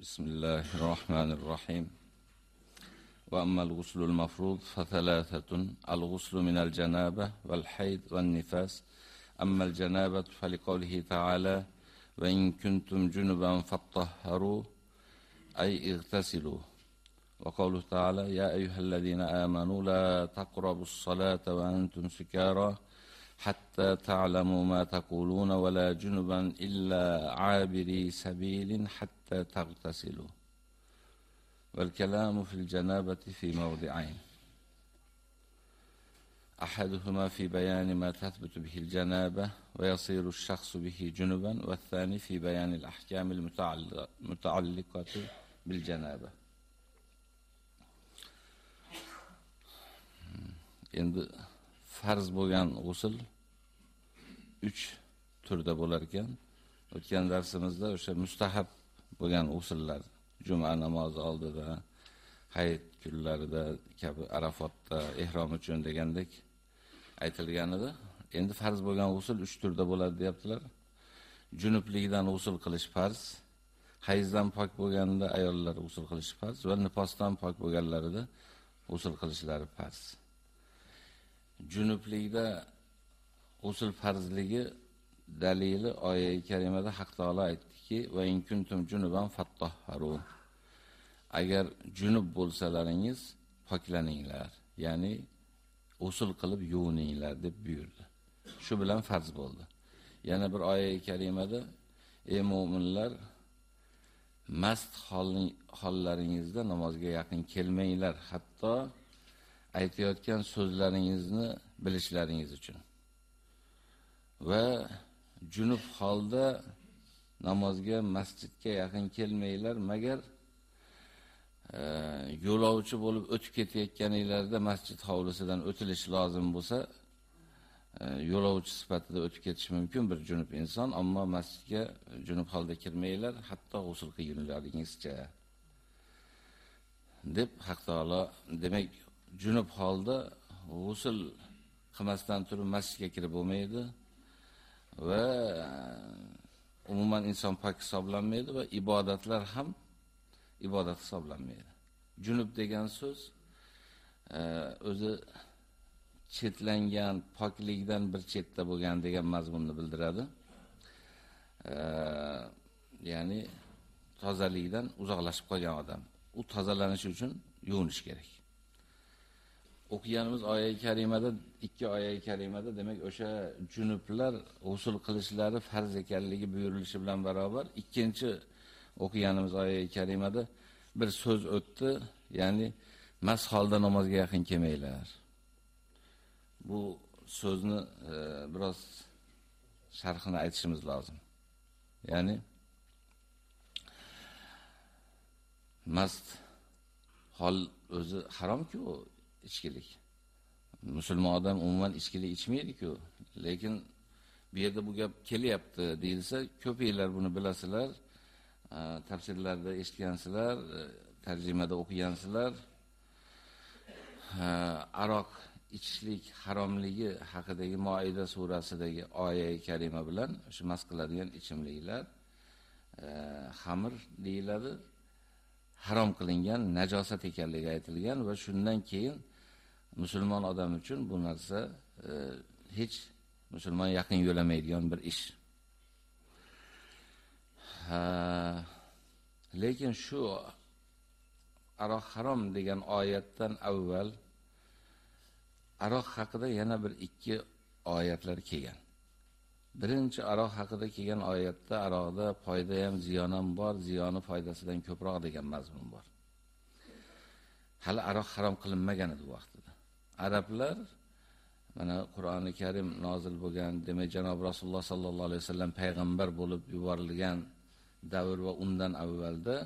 بسم الله الرحمن الرحيم. وأما الغسل المفروض فثلاثة الغسل من الجنابة والحيض والنفاس. أما الجنابة فلقوله تعالى وإن كنتم جنبا فاطهروا أي اغتسلوا وقوله تعالى يا أيها الذين آمنوا لا تقربوا الصلاة وأنتم سكارى حتى تعلموا ما تقولون ولا جنبا إلا عابري سبيل حتى تغتسلوا والكلام في الجنابة في موضعين أحدهما في بيان ما تثبت به الجنابة ويصير الشخص به جنبا والثاني في بيان الأحكام المتعلقة بالجنابة endi farz bo'lgan g'usul 3 turda bo'lar ekan. O'tgan darsimizda o'sha mustahab bo'lgan usullar, juma namozi oldida, hayit kunlarida kabi Arafotda ehrom uchun degandek aytilgan edi. Endi farz bo'lgan g'usul 3 turda bo'ladi deyaptilar. Junublikdan g'usul qilish farz, hayzdan pok bo'lganda ayollar g'usul qilish farz va nifosdan pok bo'lganlarida g'usul qilishlari farz. junublikda g'usul farzligi dalili oyat karimada Haq taolo aytdiki: "Va in kuntum junuban fattahharu." Agar junub bo'lsalaringiz, poklaninglar, ya'ni usul qilib yuvininglar deb buyurdi. Shu bilan farz bo'ldi. Yana bir oyat karimada: "Ey mu'minlar, mast hollaringizda namozga yaqin kelmanglar, hatto aytayotgan so'zlaringizni bilishlaringiz uchun. Va junub holda namozga, masjidga yaqin kelmanglar, magar e, yo'lovchi bo'lib o'tib ketayotganinglarda masjid hovlisidan o'tilish lozim bo'lsa, e, yo'lovchi sifatida o'tib ketish mumkin bir junub inson, ammo masjidga junub holda kirmanglar, hatto g'usul qilgunlaringizcha. deb Haq taolo demak junub holda g'usul qilmasdan turib masjidga kirib bo'lmaydi va umuman inson pok hisoblanmaydi va ibodatlar ham ibodat hisoblanmaydi. Junub degan so'z e, o'zi chetlangan poklikdan bir chetda bo'lgan degan mazmunni bildiradi. E, ya'ni tozalikdan uzoqlashib qolgan odam. U tozalanish uchun yuvinish kerak. O'qiganimiz oyat karimada ikki oyat karimada demak o'sha junublar g'usul qilishlari farz ekanligi buyurilishi bilan barobar ikkinchi o'qiganimiz oyat karimada bir so'z o'tdi, ya'ni mas holda namozga yaqin kelmanglar. Bu so'zni e, biroz sharhini aytishimiz lozim. Ya'ni mast hol o'zi haromku ichkilik. Musulmon odam umuman ichkilik ichmaydi-ku, lekin bu yerda bu gap kelyapti deilsa, ko'pinglar buni bilasizlar, tafsirlarda eshitgansizlar, e, tarjimada o'qigansizlar. Aroq ichishlik haromligi haqidagi Moida surasidagi oyat karima bilan shu mas qiladigan ichimliklar e, xamir deyiladi. harom qilingan najosat ekanligi aytilgan va shundan keyin musulmon odam uchun bu narsa e, hech musulmon yaqin yo'lamaydigan bir ish. Ha, lekin shu aroq harom degan oyatdan avval aroq haqida yana bir ikki oyatlar kelgan. Birinchi aroq haqida kelgan oyatda aroqda foyda ham, ziyon ham bor, ziyoni foydasidan ko'proq degan mazmun bor. Hali aroq harom qilinmagan edi vaqtida. Arablar mana Qur'oni Karim nozil bo'lgan, demak janob Rasululloh sallallohu alayhi vasallam payg'ambar bo'lib yuborilgan davr va undan avvalda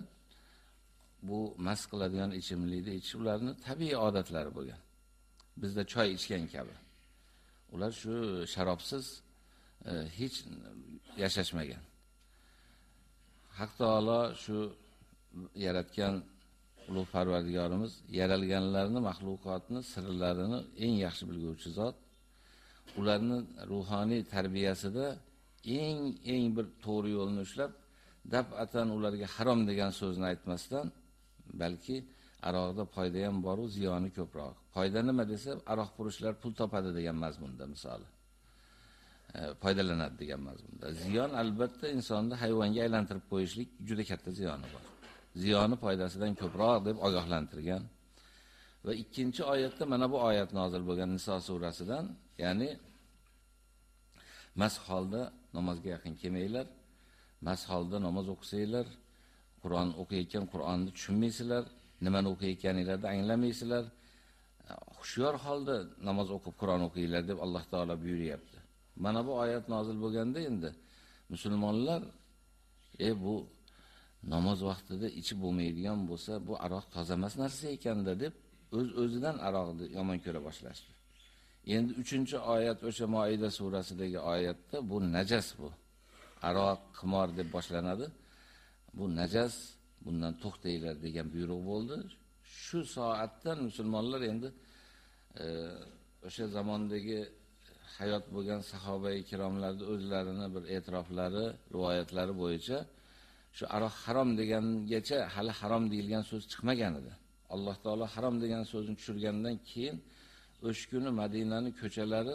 bu mas qiladigan ichimlikni ichish ularning tabiiy odatlari bo'lgan. Bizda choy ichgan kabi. Ular shu sharobsiz e, hech yashashmagan. Haq taolo shu yaratgan ulug' Parvardigorimiz yaralganlarni, mahluqotni sirlarini eng yaxshi bilguvchi zot. Ularni ruhoniy tarbiyasida eng eng bir to'g'ri yo'lni ushlab, dab'atan ularga harom degan so'zni aytmasdan, balki aroqda foyda ham bor, ziyoni ko'proq. Foyda nima desa, aroq purishlar pul topadi degan mazmunda misoli. E, foydalanadi degan mazmunda. Ziyon albatta insonni hayvonga aylantirib qo'yishlik juda katta ziyoni bor. Ziyoni foydasidan ko'proq deb ogohlantirgan. Va ikkinchi oyatda mana bu oyat nozil bo'lgan Niso surasidan, ya'ni mas holda namozga yaqin kelmanglar, mas holda namoz o'qisanglar, Qur'on o'qiyotgan Qur'onni tushunmaysizlar, nimani o'qiyotganinglarni anglamaysizlar. Xushyor holda namoz o'qib Qur'on o'qinglar deb Alloh taolo buyuryapti. Mana bu oyat nozil bo'lganda endi musulmonlar e bu namoz vaqtida ichib bo'lmaydigan bo'lsa, bu aroq toza emas narsa ekanda deb o'z-o'zidan aroqni yomon ko'ra boshlashdi. Endi 3-oyat o'sha Maida surasidagi oyatda bu najas bu. Aroq, qimor deb boshlanadi. Bu najas, bundan to'xtanglar degan buyruq bo'ldi. Shu soatdan musulmonlar endi e, o'sha zamondagi hayot bo'lgan sahoba-i kiromlarning o'zlarini bir e'tiroflari, rivoyatlari bo'yicha shu aroq harom degangacha hali harom deyilgan so'z chiqmagan edi. Alloh taolo harom degan so'zni tushirgandan keyin o'sha kuni Madinaning ko'chalari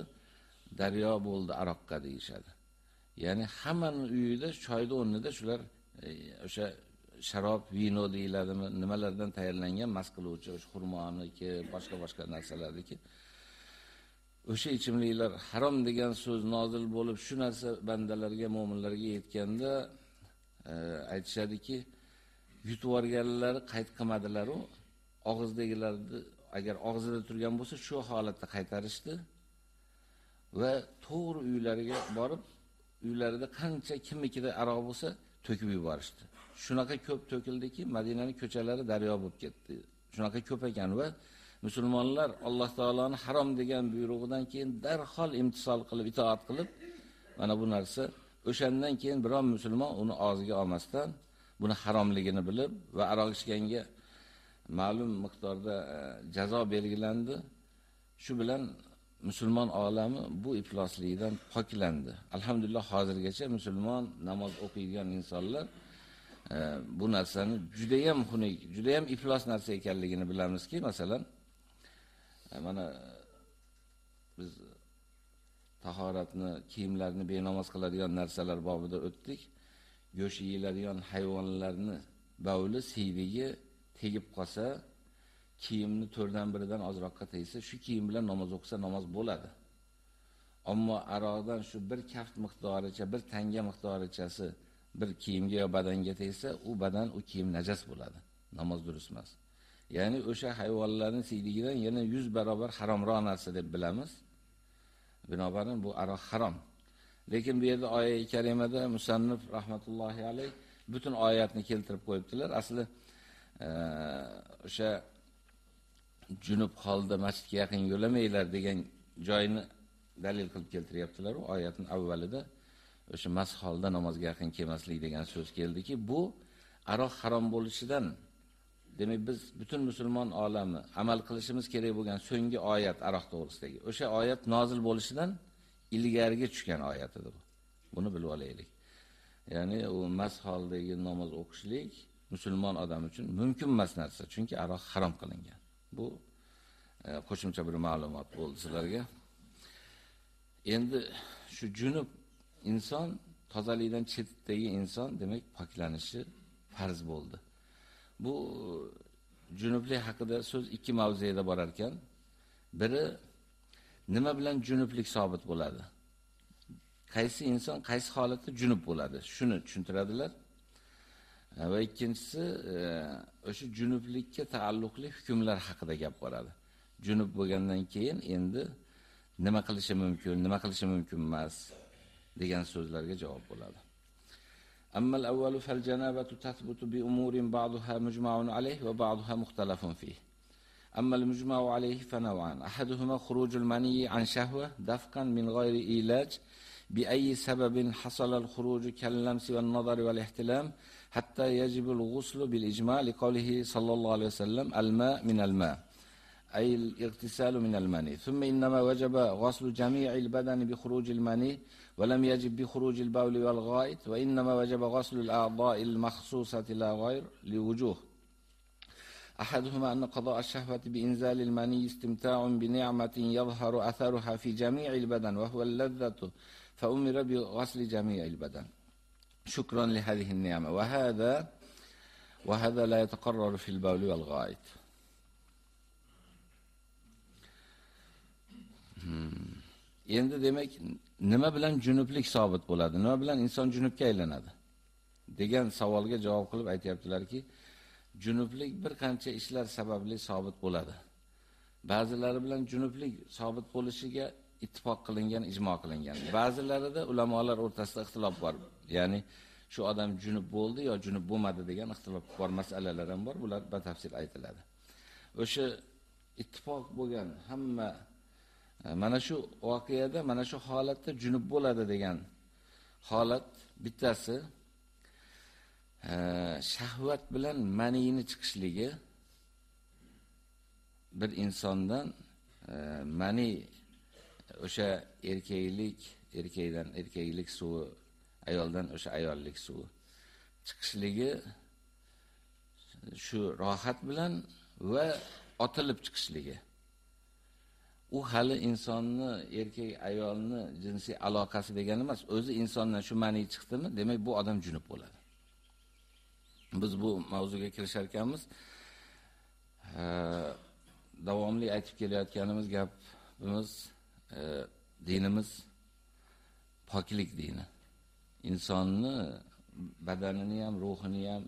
daryo bo'ldi aroqqa deyishadi. Ya'ni hammaning uyida choyni o'rnida shular e, o'sha sharob, vino deyiladimi, nimalardan tayyorlangan mast qiluvchi, o'sha xurmoniki, boshqa-boshqa narsalarniki o'sha ichimliklar harom degan so'z nozil bo'lib, shu narsa bandalarga, mu'minlarga yetganda aytishadiki, yutib olganlari qayt qilmadilar-u, og'izdagilarni agar og'zida turgan bo'lsa, shu holatda qaytarishdi va to'g'ri uylariga borib, uylarida qancha kimnikida aroq bo'lsa, to'kib yuborishdi. Shunaqa ko'p to'kildiki, Madinaning ko'chalari daryo bo'lib ketdi. Shunaqa ko'p ekan va musulmonlar Alloh taoloning harom degan buyrug'idan keyin darhol imtisol qilib, itoat qilib, mana bu narsa o'shandan keyin biron musulmon uni og'ziga olmasdan buni haromligini bilib va aroq ichganga ma'lum miqdorda e, jazo belgilandi. Shu bilan musulmon olami bu ifloslikdan poklandi. Alhamdulillah hozirgacha musulmon namoz o'qiydigan insonlar e, bu narsani juda ham xunuk, juda ham iflos narsa ekanligini bilamizki, masalan, e, mana biz tahoratni, kiyimlarni benamoz qiladigan narsalar bobida o'tdik. Go'sht yeyiladigan hayvonlarni bavli siyligi tegib qolsa, kiyimni to'rdan biridan ozroqqa tegsa, shu kiyim bilan namoz o'qisa namoz bo'ladi. Ammo aroqdan shu bir kaft miqdoricha, bir tanga miqdorichasi bir kiyimga yo badanga tegsa, u badan, u kiyim najas bo'ladi. Namoz durust emas. Ya'ni o'sha hayvonlarning siyligidan yana 100 barobar haromroq narsa deb bilamiz. Binobarin bu aroq harom. Lekin bu yerda oyat karimada musannif rahmatullohi alayh butun oyatni keltirib qo'yibdilar. Asli e, o'sha junub holda masjidga yaqin yo'lamanglar degan joyini dalil qilib keltiryaptilar u oyatning avvalida o'sha mas holda namozga yaqin kelmaslik degan so'z keldiki, bu aroq harom bo'lishidan demak biz butun musulmon olami amal qilishimiz kerak bo'lgan so'nggi oyat aroq to'g'risidagi o'sha oyat nozil bo'lishidan ilgariga tushgan oyat edi bu. Buni bilib olaylik. Ya'ni u mas holdagi namoz o'qishlik musulmon odam uchun mumkin emas narsa, chunki aroq harom qilingan. Bu e, qo'shimcha bir ma'lumot bo'ldi sizlarga. Endi shu junub inson tozalikdan chetdagi inson demak poklanishi farz bo'ldi. Bu e, junublik haqida so'z ikki mavzuda borar ekan. Biri nima bilan junublik sabit bo'ladi? Qaysi inson qaysi holatda junub bo'ladi? Shuni tushuntiradilar. E, va ikkinchisi e, o'sha junublikka taalluqli hukmlar haqida gap boradi. Junub bo'lgandan keyin endi nima qilishi mumkin, nima qilishi mumkin emas degan so'zlarga javob bo'ladi. Janabatu tathbutu bi umurin ba'daha mujma'un alayhi va ba'daha mukhtalafun fihi. أما المجمع عليه فنوعان أحدهما خروج المني عن شهوة دفقا من غير إيلاج بأي سبب حصل الخروج كاللمس والنظر والاحتلام حتى يجب الغسل بالإجماع لقوله صلى الله عليه وسلم الماء من الماء أي الاغتسال من المني. ثم إنما وجب غسل جميع البدن بخروج المني ولم يجب بخروج البول والغائط وإنما وجب غسل الأعضاء المخصوصة لا غير لوجوه. أحدهما أن قضاء الشهوة بإنزال المني استمتاع بنعمة يظهر أثرها في جميع البدن وهو اللذة فأمر بغسل جميع البدن. شكرا لهذه النعمة. وهذا وهذا لا يتقرر في البول والغائط. Endi demak nima bilan junublik sabit bo'ladi nima bilan inson junubga aylanadi? Degan savolga javob qilib aytayaptilarki junublik bir qancha ishlar sababli sabit bo'ladi. Ba'zilari bilan junublik sabit bo'lishiga ittifoq qilingan ijmo qilingan. Ba'zilarida ulamolar o'rtasida ixtilof bor. Ya'ni shu odam junub bo'ldi yo junub bo'lmadi degan ixtilof bor masalalar ham bor bular batafsil aytiladi. O'sha ittifoq bo'lgan hamma mana shu voqeada mana shu holatda junub bo'ladi degan holat bittasi shahvat bilan maniyni chiqishligi bir insondan mani o'sha erkaklik erkakdan erkaklik suvi ayoldan o'sha ayollik suvi chiqishligi shu rohat bilan va otilib chiqishligi. U hali insonni erkak ayolni jinsiy aloqasi degani emas o'zi insondan shu ma'ni chiqdimi demak bu odam junub bo'ladi. Biz bu mavzuga kirishar ekanmiz davomli aytib kelayotganimiz gapimiz e, dinimiz poklik dini. Insonni badanini ham ruhini ham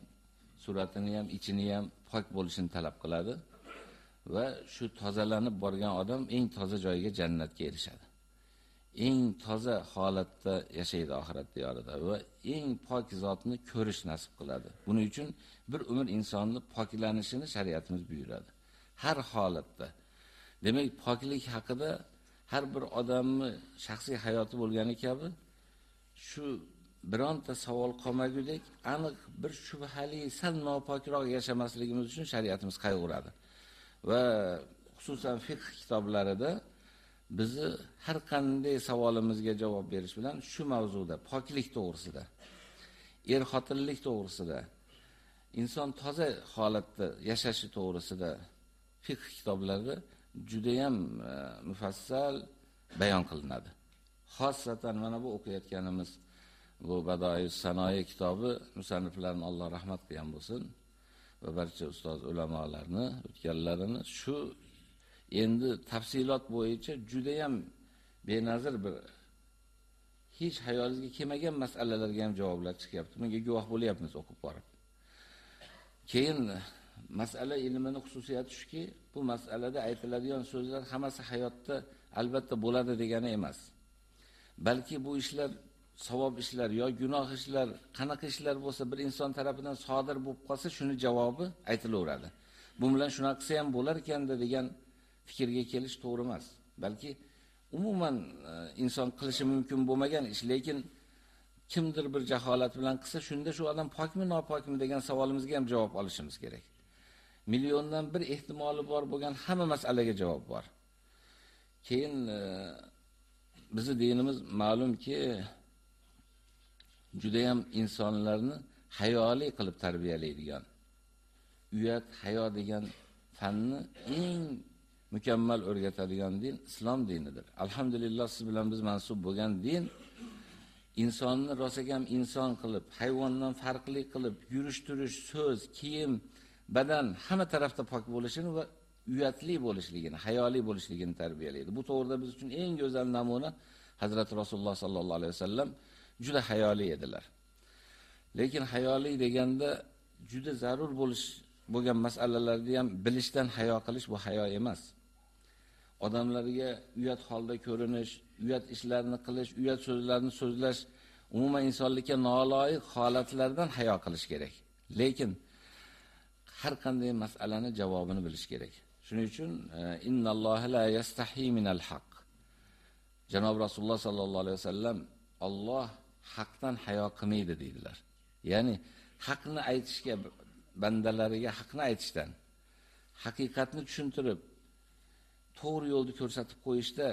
suratini ham ichini ham pok bo'lishini talab qiladi. Va shu tozalanib borgan odam eng toza joyga jannatga erishadi. Eng toza holatda yashaydi oxirat diyorida va eng pok zotni ko'rish nasib qiladi. Buning uchun bir umr insonni poklanishini shariatimiz buyuradi. Har holatda. Demak, poklik haqida har bir odamni shaxsiy hayoti bo'lgani kabi shu bironta savol qolmagudek aniq bir shubhali sal nopokroq yashamasligimiz uchun shariatimiz qayg'uradi. Va xususan fiqh kitoblarida bizni har qanday savolimizga javob berish bilan shu mavzuda poklik to'g'risida, er xotinlik to'g'risida, inson toza holatda yashashi to'g'risida fiqh kitoblarida juda ham e, mufassal bayon qilinadi. Xossatan mana bu o'qiyotganimiz bu Badoiy sanoiy kitobi musanniflarni Alloh rahmat qilgan bo'lsin. Va barcha ustoz ulamolarni o'tganlarini shu endi tafsilot bo'yicha juda ham benazir bir hech hayolingizga kelmagan masalalarga ham javoblar chiqyapti. Bunga guvoh bo'lyapmiz o'qib borib. Keyin masala ilmini xususiyati shuki, bu masalada aytiladigan so'zlar hammasi hayotda albatta bo'ladi degani emas. Balki bu ishlar savob ishlar yo gunoh ishlar, qanaqa ishlar bo'lsa bir inson tarafidan sodir bo'lib qolsa, shuni javobi aytilaveradi. Bu bilan shunaqa qilsa ham bo'lar ekanda degan fikrga kelish to'g'ri emas. Balki umuman e, inson qilishi mumkin bo'lmagan ish, lekin kimdir bir jaholat bilan qilsa, shunda shu odam pokmi, nopokmi degan savolimizga ham javob olishimiz kerak. Milliondan bir ehtimoli bor bo'lgan hamma masalaga javob bor. Keyin e, bizning dinimiz ma'lumki, juda ham insonlarni hayoli qilib tarbiyalaydigan. Uyat, hayo degan fanni eng mukammal o'rgatadigan din islom dinidir. Alhamdulillah siz bilan biz mansub bo'lgan din insonni rosagam inson qilib, hayvondan farqli qilib, yurish-turish, so'z, kiyim, badan hamma tarafda pok bo'lishini va uyatli bo'lishligini, hayoli bo'lishligini tarbiyalaydi. Bu to'g'rida biz uchun eng go'zal namuna Hazrat Rasululloh sallallohu alayhi vasallam juda hayoli edilar. Lekin hayoli deganda juda zarur bo'lish bo'lgan masalalarni ham bilishdan hayo qilish bu hayo emas. Odamlarga uyat holda ko'rinish, uyat ishlarni qilish, uyat so'zlarni so'zlash umuman insonlikka noloyiq holatlardan hayo qilish kerak. Lekin har qanday masalani javobini bilish kerak. Shuning uchun e, innalloha la yastahi minal haq. Janob Rasululloh sallallohu alayhi vasallam Alloh haqdan hayo qilmaydi deydilar. Ya'ni haqni aytishga bandalariga haqni aytishdan, haqiqatni tushuntirib, to'g'ri yo'lni ko'rsatib qo'yishda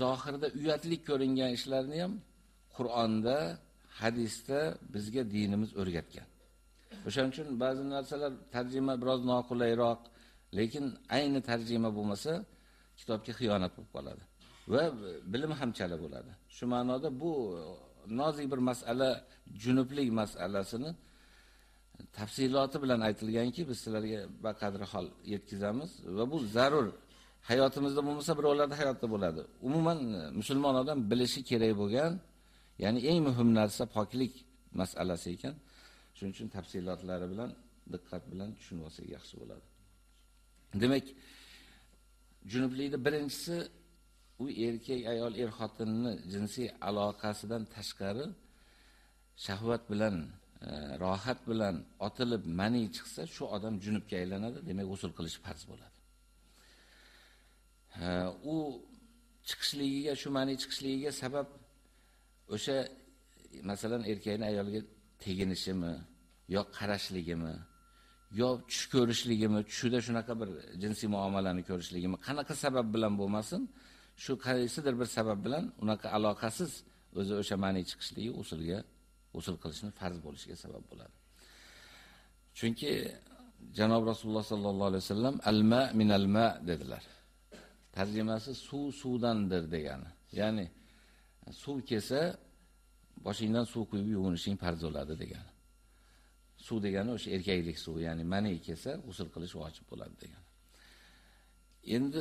zohirda uyatlik ko'ringan ishlarni ham Qur'onda, hadisda bizga dinimiz o'rgatgan. O'shaning uchun ba'zi narsalar tarjima biroz noqulayroq, lekin ayni tarjima bo'lmasa, kitobga xiyonat bo'lib qoladi va bilim ham chala bo'ladi. Shu ma'noda bu nozik bir masala, junublik masalasini tafsiloti bilan aytilganki, biz sizlarga baqadri hol yetkazamiz va bu zarur. Hayotimizda bo'lmasa, birovlarda hayotda bo'ladi. Umuman e, musulmon odam bilishi kerak bo'lgan, ya'ni eng muhim narsa poklik masalasi ekan. Shuning uchun tafsilotlari bilan diqqat bilan tushunib olsak yaxshi bo'ladi. Demak, junublikni birinchisi u erkak ayol er xotinni jinsiy aloqasidan tashqari shahvat bilan e, rohat bilan otilib mani chiqsa, shu odam junubga aylanadi, demak usul qilish farz bo'ladi. E, u chiqishligiga, shu mani chiqishligiga sabab o'sha masalan erkakni ayolga teginishimi, yo qarashligimi, yo tush ko'rishligimi, tushida shunaqa bir jinsiy muomalani ko'rishligimi, qanaqa sabab bilan bo'lmasin, shu qaysidir bir sabab bilan unaqa aloqasiz o'zi o'sha mani chiqishligi usulga usul qilishni farz bo'lishiga sabab bo'ladi. Chunki janob Rasululloh sallallohu alayhi vasallam alma min alma dedilar. Tarjimasi suv suvdandir degani. Ya'ni suv kelsa boshingdan suv quyib yuvinishing farz bo'ladi degani. Suv degani o'sha erkaklik suvi, ya'ni mani kelsa usul qilish vojib bo'ladi degani. Endi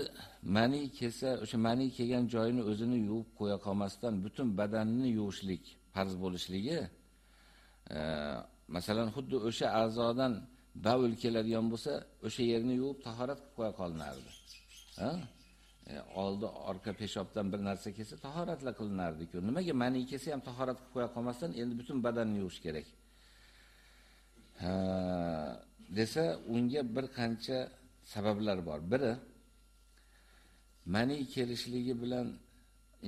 mani kelsa, o'sha mani kelgan joyini o'zini yuvib qo'ya qolmasdan butun badanini yuvishlik farz bo'lishligi e, masalan xuddi o'sha a'zodan bavul keladigan bo'lsa, o'sha yerni yuvib tahorat qilib qo'ya qolinardi. Ha? E, oldi orqa peshobdan bir narsa kelsa tahoratla qilinardi-ku. Nimaga mani kelsa ham tahorat qilib qo'ya qolmasdan endi butun badanni yuvish kerak? Ha, desa, unga bir qancha sabablar bor. Biri mani kelishligi bilan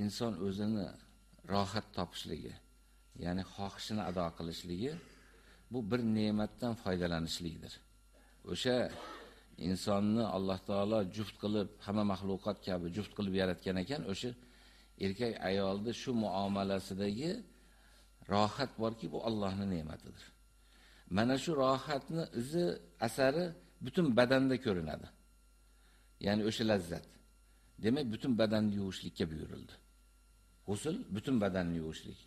inson o'zini rohat topishligi, ya'ni xohishini ado qilishligi bu bir ne'matdan foydalanishlikdir. O'sha insonni Alloh taolo juft qilib, hamma mahluqot kabi juft qilib yaratgan ekan, o'sha erkak ayolni shu muomalasidagi rohat borki, bu Allohning ne'matidir. Mana shu rohatni izi, asari butun badanda ko'rinadi. Ya'ni o'sha lazzat. Demak, butun badanni yuvishlikka buyurildi. G'usl butun badanni yuvishlik.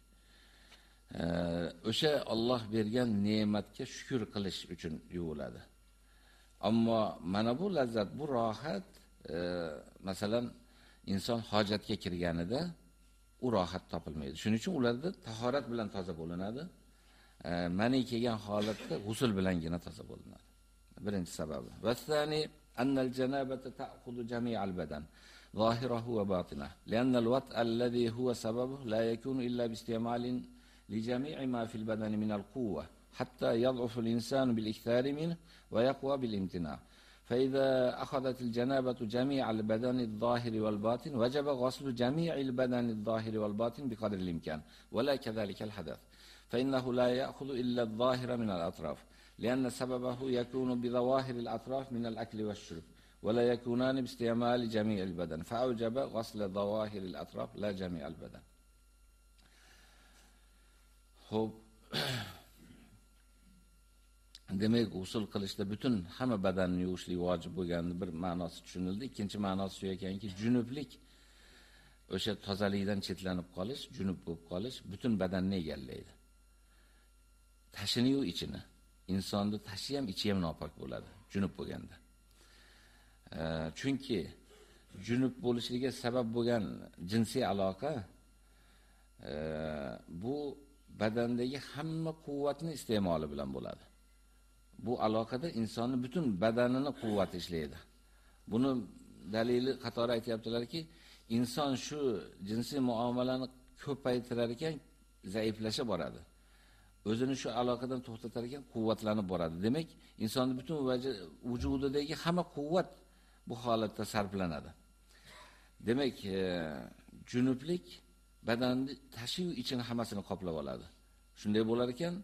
o'sha Alloh bergan ne'matga shukr qilish uchun yuviladi. Ammo mana bu lazzat, bu rohat, e, masalan, inson hojatga kirganida u rohat topilmaydi. Shuning uchun ularda tahorat bilan toza bo'linadi. E, mani kelgan holatda g'usl bilangina toza bo'linadi. Birinchi sababi. Vasani annal janabata ta'khudhu jami'al badan. ظاهره وباطنه لأن الوطء الذي هو سببه لا يكون إلا باستعمال لجميع ما في البدن من القوة حتى يضعف الإنسان بالإكثار منه ويقوى بالامتناع. فإذا أخذت الجنابة جميع البدن الظاهر والباطن وجب غسل جميع البدن الظاهر والباطن بقدر الإمكان ولا كذلك الحدث. فإنه لا يأخذ إلا الظاهر من الأطراف لأن سببه يكون بظواهر الأطراف من الأكل والشرب. ولا يكونان باستعمال جميع البدن فأوجب غسل ظواهر الأطراف لا جميع البدن Xo'p. Demak, usul qilishda butun hamma badanni yuvishlik vojib bo'lganini bir ma'nosi tushunildi. Ikkinchi ma'nosi shu ekanki, junublik o'sha tozalikdan chetlanib qolish, junub bo'lib qolish butun badanni egallaydi. Tashini yu ichini. Insonni tashi ham ichi ham nopok bo'ladi, junub bo'lganda. Chunki junub bo'lishiga sabab bo'lgan jinsiy aloqa bu badandagi hamma quvvatni iste'moli bilan bo'ladi. Bu aloqada insonning butun badanini quvvati ishlaydi. Buni dalili qatori aytibdilarki, inson shu jinsiy muomalani ko'paytirar ekan, zaiflasha boradi. O'zini shu aloqadan to'xtatar ekan, quvvatlanib boradi. Demak, insonning butun vujudidagi hamma quvvat bu holatda sarflanadi. Demak, e, junublik badanni tashi va ichini hammasini qoplab oladi. Shunday bo'lar ekan,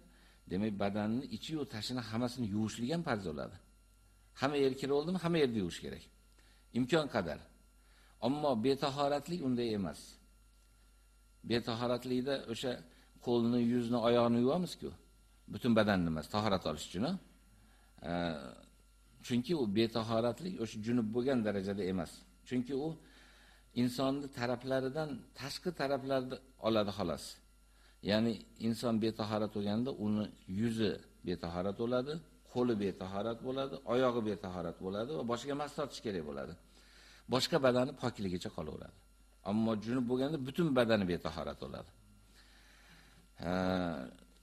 demak badanni ichi va tashini hammasini yuvishlik ham farz bo'ladi. Hamma yer kir oldimi, hamma yerda yuvish kerak. Imkon qadar. Ammo betahoratlik unday emas. Betahoratlikda o'sha qo'lni, yuzni, oyoqni yuvamiz-ku. Butun badanni emas, tahorat olish uchun. E, Chunki u betahoratlik o'sha junub bo'lgan darajada emas. Chunki u insonni taraflaridan tashqi taraflarni oladi xolos. Ya'ni inson betahorat bo'lganda uni yuzi betahorat bo'ladi, qo'li betahorat bo'ladi, oyog'i betahorat bo'ladi va boshqa mas tortish kerak bo'ladi. Boshqa badani pokligicha qolaveradi. Ammo junub bo'lganda butun badani betahorat bo'ladi. Ha,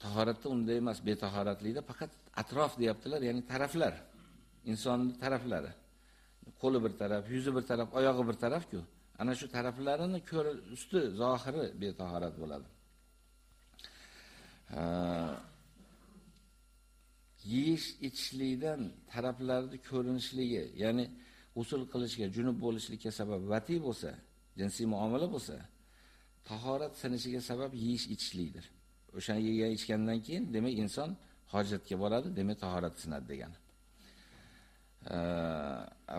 tahoratda unday emas, betahoratlikda faqat atrof deyaptilar, ya'ni taraflar. Insonning taraflari. Qo'li bir taraf, yuzi bir taraf, oyog'i bir taraf-ku. Ana shu taraflarini ko'r usti, zohiri betahorat bo'ladi. yeyish ichishlikdan taraflarni ko'rinishligi, ya'ni usul qilishga, junub bo'lishlikka sabab vati bo'lsa, jinsiy muomala bo'lsa, tahorat sinishiga sabab yeyish ichishlikdir. O'shani yegan ichgandan keyin demak inson hojatga boradi, demak tahorat sinadi degani.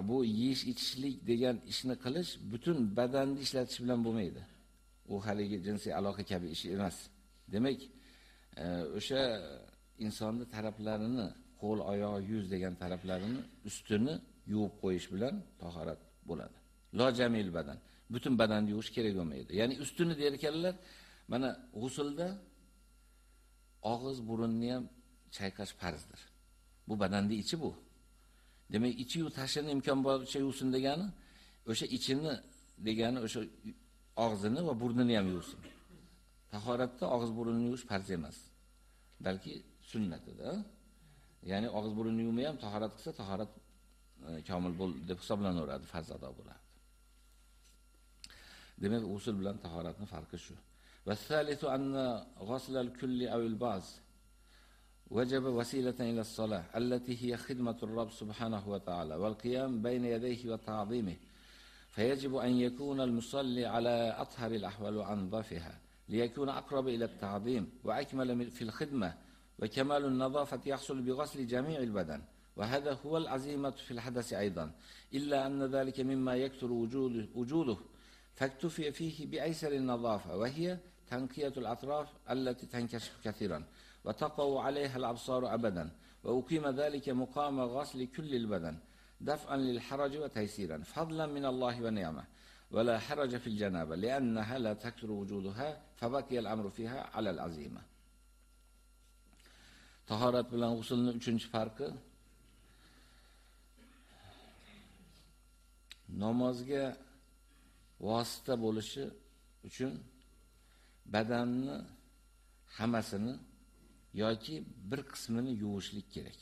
Bu yeyish ichishlik degan ishni qilish butun badanni ishlatish bilan bo'lmaydi. U haligi jinsiy aloqa kabi ish emas. Demak, e, o'sha insonni taraflarini, qo'l, oyoq, yuz degan taraflarini ustini yuvib qo'yish bilan tahorat bo'ladi. Lo jamil badan. Butun badanni yuvish kerak bo'lmaydi. Ya'ni ustini derkanlar, mana g'usulda og'iz, burunni ham chayqash farzdir. Bu badanning ichi bu. Demak, ichi yu tashini imkon boricha yuvsin degani, o'sha ichini degani o'sha og'zini va burnini ham yuvsin. Tahoratda og'iz burunni yuvish farz emas. Balki sunnatida. Ya'ni og'iz burunni yuvmay ham tahorat qilsa, tahorat e, komil bo'l deb hisoblanaveradi, farz ado bo'ladi. Demak, usul bilan tahoratning farqi shu. Va thalithu anna ghaslal kulli aw al-ba'z وجب وسيلة إلى الصلاة التي هي خدمة الرب سبحانه وتعالى والقيام بين يديه وتعظيمه. فيجب أن يكون المصلي على أطهر الأحوال وأنظفها ليكون أقرب إلى التعظيم وأكمل في الخدمة. وكمال النظافة يحصل بغسل جميع البدن. وهذا هو العزيمة في الحدث أيضا. إلا أن ذلك مما يكثر وجوده, وجوده. فاكتفي فيه بأيسر النظافة وهي تنقية الأطراف التي تنكشف كثيرا. وتقع عليها الأبصار أبدا وأقيم ذلك مقام غسل كل البدن دفعا للحرج وتيسيرا فضلا من الله ونعمه ولا حرج في الجنابة لأنها لا تكثر وجودها فبقي الأمر فيها على العزيمة tahorat bilan g'usulning 3 farqi namozga vosita bo'lishi uchun badanni hammasini yoki bir qismini yuvishlik kerak.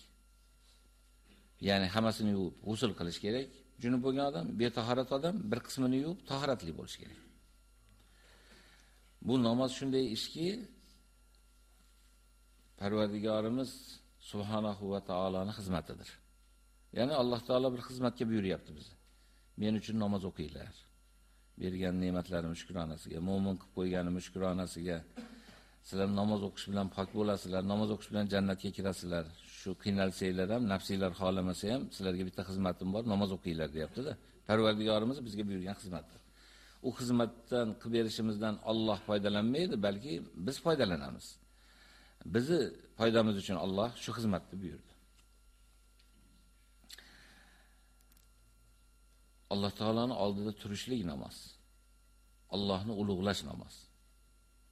Ya'ni hammasini yuvib g'usul qilish kerak. Junub bo'lgan odam, betahorat odam bir qismini yuvib tahoratli bo'lish kerak. Bu namoz shunday ishki, Parvardigorimiz subhanahu va taoloning xizmatidir. Ya'ni Alloh taolo bir xizmatga buyuryapti bizni. Men uchun namoz o'qinglar. Bergan ne'matlarim shukronasiga, mo'min qilib qo'yganim shukronasiga sizlar namoz o'qish bilan pok bo'lasizlar, namoz o'qish bilan jannatga kirasizlar. Shu qiynalsanglar ham, nafsinglar xohlamasa ham sizlarga bitta xizmatim bor, namoz o'qinglar deyapti-da. Parvardigorimiz bizga buyurgan xizmatdir. U xizmatdan qilib berishimizdan Alloh foydalanmaydi, balki biz foydalanamiz. Bizi foydamiz uchun Alloh shu xizmatni buyurdi. Alloh taolaning oldida turishlik namoz. Allohni ulug'lash namoz.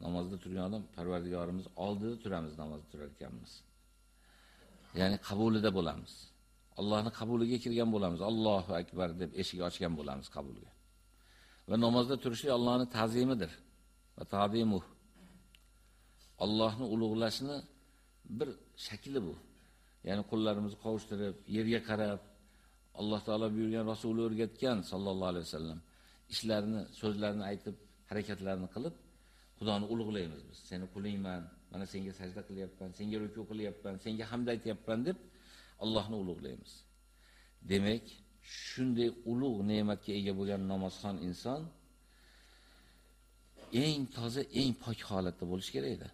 Namozda turgan odam Parvardigorimiz oldida turamiz namozda turar ekanmiz. Ya'ni qabulida bo'lamiz. Allohning qabuliga kirgan bo'lamiz. Allohu akbar deb eshik ochgan bo'lamiz qabulga. Va namozda turishlik Allohning ta'zimidir. Va ta'zimu. Allohni ulug'lashni bir shakli bu. Ya'ni qo'llarimizni qovushtirib, yerga qarab, Alloh taolo buyurgan Rasuli o'rgatgan sallallohu alayhi vasallam ishlarini, so'zlarini aytib, harakatlarni qilib Xudoni ulug'laymiz biz. Seni qulingman, mana senga sajda qilyapman, senga ruku qilyapman, senga hamd aytyapman deb Allohni ulug'laymiz. Demak, shunday ulug' ne'matga ega bo'lgan namozxon inson eng toza, eng pok holatda bo'lish kerak edi.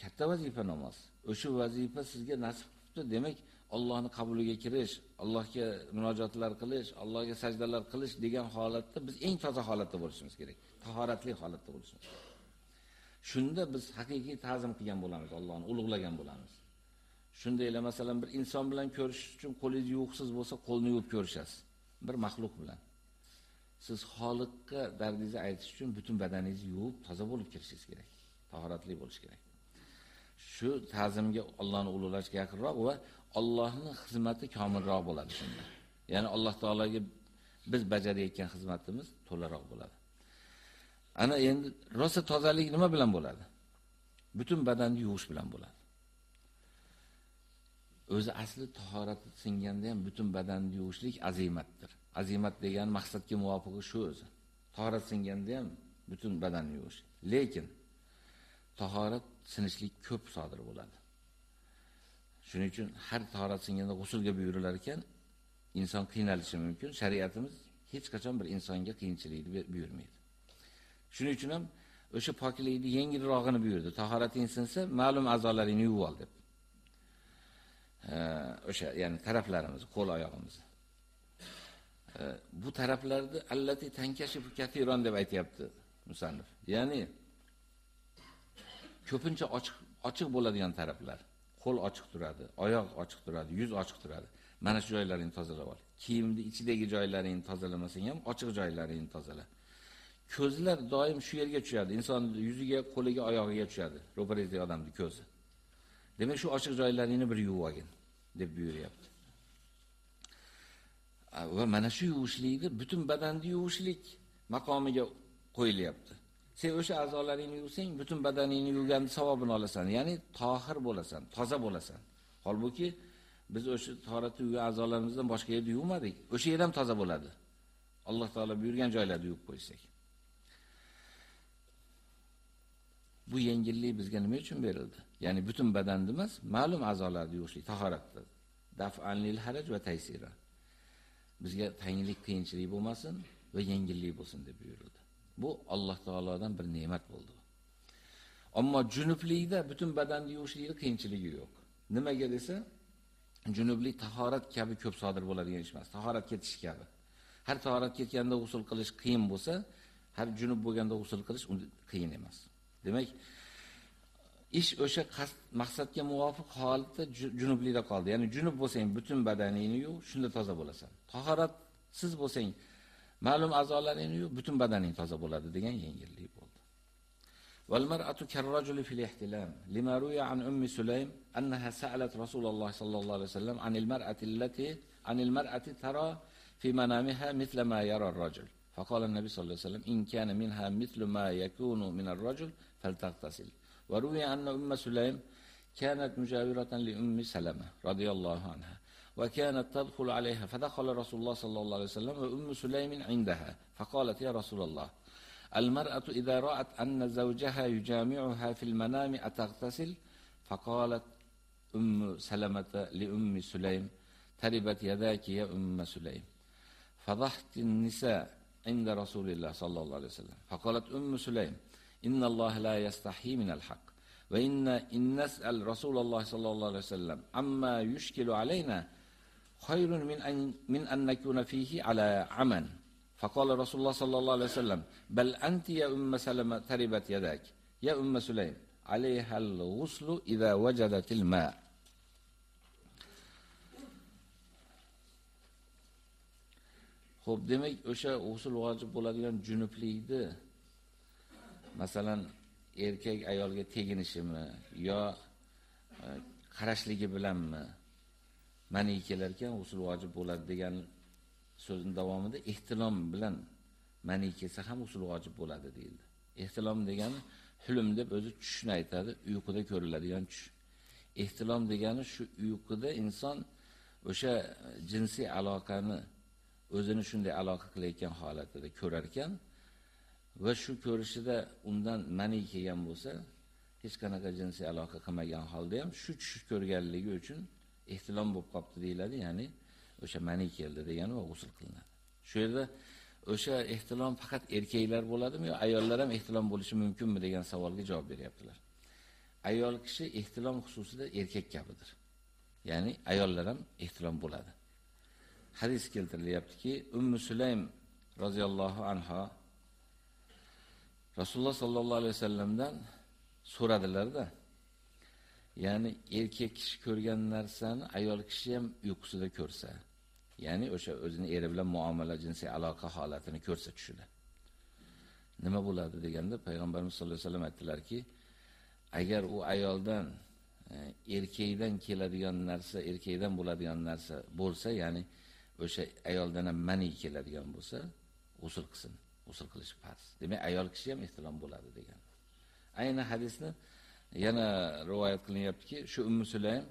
Katta vazifa namoz. O'sha vazifa sizga nasib qilibdi, demak, Allohning qabuliga kirish, Allohga murojaatlar qilish, Allohga sajdalar qilish degan holatda biz eng toza holatda bo'lishimiz kerak. Tahoratli holatda bo'lsin. Shunda biz haqiqiy ta'zim qilgan bo'lamiz, Allohni ulug'lagan bo'lamiz. Shundaylar masalan bir inson bilan ko'rishish uchun qo'lingiz yuvuqsiz bo'lsa, qo'lni yuvib ko'rishasiz. Bir maxluq bilan. Siz Xoliqqa dardingizni aytish uchun butun badaningizni yuvib, toza bo'lib kirishingiz kerak. Tahoratli bo'lish kerak. Shu ta'zimga Allohni ulug'lashga yaqinroq va Allohning xizmati komilroq bo'ladi shunda. Ya'ni Alloh taolaga biz bajarayotgan xizmatimiz to'laroq bo'ladi. Ana endi rosa tozalik nima bilan bo'ladi? Butun badanni yuvish bilan bo'ladi. O'zi asli tahorat singanda ham butun badanni yuvishlik azimatdir. Azimat degan maqsadga muvofiq shu o'zi. Tahorat singanda ham butun badanni yuvish. Lekin tahorat sinishlik ko'p sodir bo'ladi. Shuning uchun har tahorat singanda g'usulga buyurilar ekan, inson qiynalishi mumkin. Shariatimiz hech qachon bir insonga qiyinchilikni buyurmaydi. Shuning uchun ham o'sha poklikni yengilrog'ini buyurdi. Tahorating sinsa, ma'lum a'zolaringni yuvib ol deb. o'sha ya'ni taraflarimiz, qo'l oyog'imiz. bu taraflarni allati tankashib katiron deb aytayapti musannif. Ya'ni ko'pincha ochiq ochiq bo'ladigan taraflar. Qo'l ochiq turadi, oyoq ochiq turadi, yuz ochiq turadi. Mana shu joylaringni tozalab ol. Kiyimni ichidagi joylaringni tozalamasang ham ochiq joylaringni tozala. Ko'zlar doim shu yerga tushadi. Inson yuziga, qo'liga, oyog'iga tushadi. Ro'parasidagi odamning ko'zi. Demak, shu ochiq joylaringni bir yuvib olgin deb buyuryapti. Va mana shu yuvishlikni butun badanni yuvishlik maqomiga qo'yilyapti. Sen o'sha a'zolaringni yuvsang, butun badaningni yuvgan savobini olasan, ya'ni tohir bo'lasan, toza bo'lasan. Holbuki biz o'sha tahoratni yuvgan a'zolarimizdan boshqa yerda yuvmadik. O'sha yer ham toza bo'ladi. Alloh taolo buyurgan joylarda yuvib qo'ysak. Bu yengillik bizga nima uchun berildi? Ya'ni butun badanni emas, ma'lum a'zolarni yuvishlik tahoratda. Daf'an lil haraj va taysira. Bizga tanglik, qiyinchilik bo'lmasin va yengillik bo'lsin deb buyurildi. Bu Alloh taolodan bir ne'mat bo'ldi. Ammo junublikda butun badanni yuvishlik qiyinchiligi yo'q. Nimaga desa, junublik tahorat kabi ko'p sodir bo'ladigan ish emas. Tahorat ketish kabi. Har tahorat ketganda usul qilish qiyin bo'lsa, har junub bo'lganda usul qilish qiyin emas. Demak, ish o'sha maqsadga muvofiq holatda junublikda qoldi. Ya'ni junub bo'lsang, butun badaningni yuv, shunda toza bo'lasan. Tahoratsiz bo'lsang, ma'lum a'zolaringni yuv, butun badaning toza bo'ladi degan yengillik bo'ldi. Wal mar'atu karrajuli fil ihtilam. Lima ruya an ummi Sulaym annaha sa'alat Rasululloh sallallohu alayhi wasallam anil mar'ati allati anil mar'ati tara fi manamiha mithla ma yara ar-rajul. فقال النبي صلى الله عليه وسلم إن كان منها مثل ما يكون من الرجل فلتغتسل. وروي أن أم سليم كانت مجاورة لأم سلمة رضي الله عنها وكانت تدخل عليها فدخل رسول الله صلى الله عليه وسلم وأم سليم عندها فقالت يا رسول الله المرأة إذا رأت أن زوجها يجامعها في المنام أتغتسل فقالت أم سلمة لأم سليم تربت يداك يا أم سليم. فضحت النساء عند رسول الله صلى الله عليه وسلم. فقالت أم سليم إن الله لا يستحي من الحق. وإن إن نسأل رسول الله صلى الله عليه وسلم عما يشكل علينا خير من أن من أن نكون فيه على عمن فقال رسول الله صلى الله عليه وسلم بل أنت يا أم سلمة تربت يداك. يا أم سليم عليها الغسل إذا وجدت الماء. Xo'p, demak, o'sha g'usl vojib bo'ladigan junublikni masalan, erkak ayolga teginishimi yo e, qarashligi bilanmi mani kelar ekan g'usl vojib bo'ladi degan so'zning davomida ehtilom bilan mani kelsa ham g'usl vojib bo'ladi deyildi. Ehtilom degani hulm deb o'zi tushni aytadi, uyquda ko'riladigan tush. Ehtilom degani shu uyquda inson o'sha jinsiy aloqani o'zini shunday aloqa qilayotgan holatida ko'rar ekan va shu ko'rishida undan mani kelgan bo'lsa, hech qanaqa jinsiy aloqa qilmagan holda ham shu tush ko'rganligi uchun ehtilom bo'lib qopti deyiladi, ya'ni o'sha mani keldi degani va g'usl qilinadi. Shu yerda o'sha ehtilom faqat erkaklar bo'ladimi yo ayollar ham ehtilom bo'lishi mumkinmi degan savolga javob beryaptilar. Ayol kishi ehtilom xususida erkak kabidir. Ya'ni ayollar ham ehtilom bo'ladi. Hadis keltirilyaptiki, Ummu Sulaym roziyallohu anha Rasululloh sallallohu alayhi vasallamdan so'radilar-da. Ya'ni erkak kishi ko'rgan narsani ayol kishi ham uyqusida ko'rsa, ya'ni o'sha o'zini eri bilan muomala, jinsiy aloqa holatini ko'rsa tushida. Nima bo'ladi deganda payg'ambarimiz sollallohu alayhi vasallam aytdilarki, agar u ayoldan e, erkakdan keladigan narsa, erkakdan bo'ladigan narsa bo'lsa, ya'ni o'sha ayoldan ham mani keladigan bo'lsa, usul qilsin, usul qilish farz. Demak, ayol kishi ham ehtilom bo'ladi degan. Ayni hadisni yana rivoyat qilinyaptiki, shu Ummu Sulaym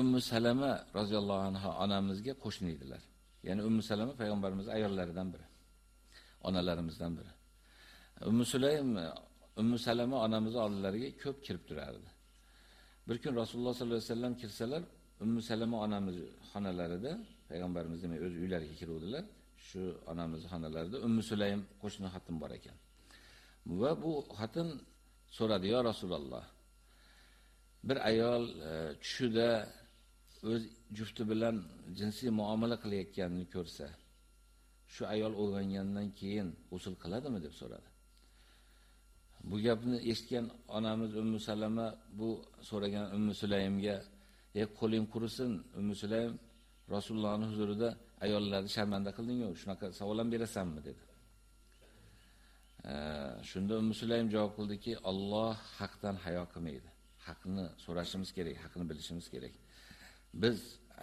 Ummu Salama roziyallohu anha onamizga qo'shni edilar. Ya'ni Ummu Salama payg'ambarimiz ayollaridan biri. Onalarimizdan biri. Ummu Sulaym Ummu Salama onamiz oldilariga ko'p kirib turardi. Bir kun Rasululloh sollallohu alayhi vasallam kirsalar, Ummu Salama onamiz xonalarida payg'ambarimiz demak o'z uylariga kiruvdilar. Shu onamiz xonalarida Ummu Sulaym qo'shni xotin bor ekan. Va bu xotin so'radi, "Ya Rasululloh, bir ayol e, tushida o'z jufti bilan jinsiy muomala qilayotganini ko'rsa, shu ayol o'lgangandan keyin usul qiladimi?" deb so'radi. Bu gapni eshitgan onamiz Ummu Salama bu so'ragan Ummu Sulaymga, "Ey qo'ling qurisin, Ummu Sulaym, Rasulullohning huzurida ayollarni sharmanda qilding-ku, shunaqa savol ham berasanmi?" dedi. Shunda Ummu Sulaym javob qildiki, Alloh haqdan hayo qilmaydi. Haqni so'rashimiz kerak, haqni bilishimiz kerak. Biz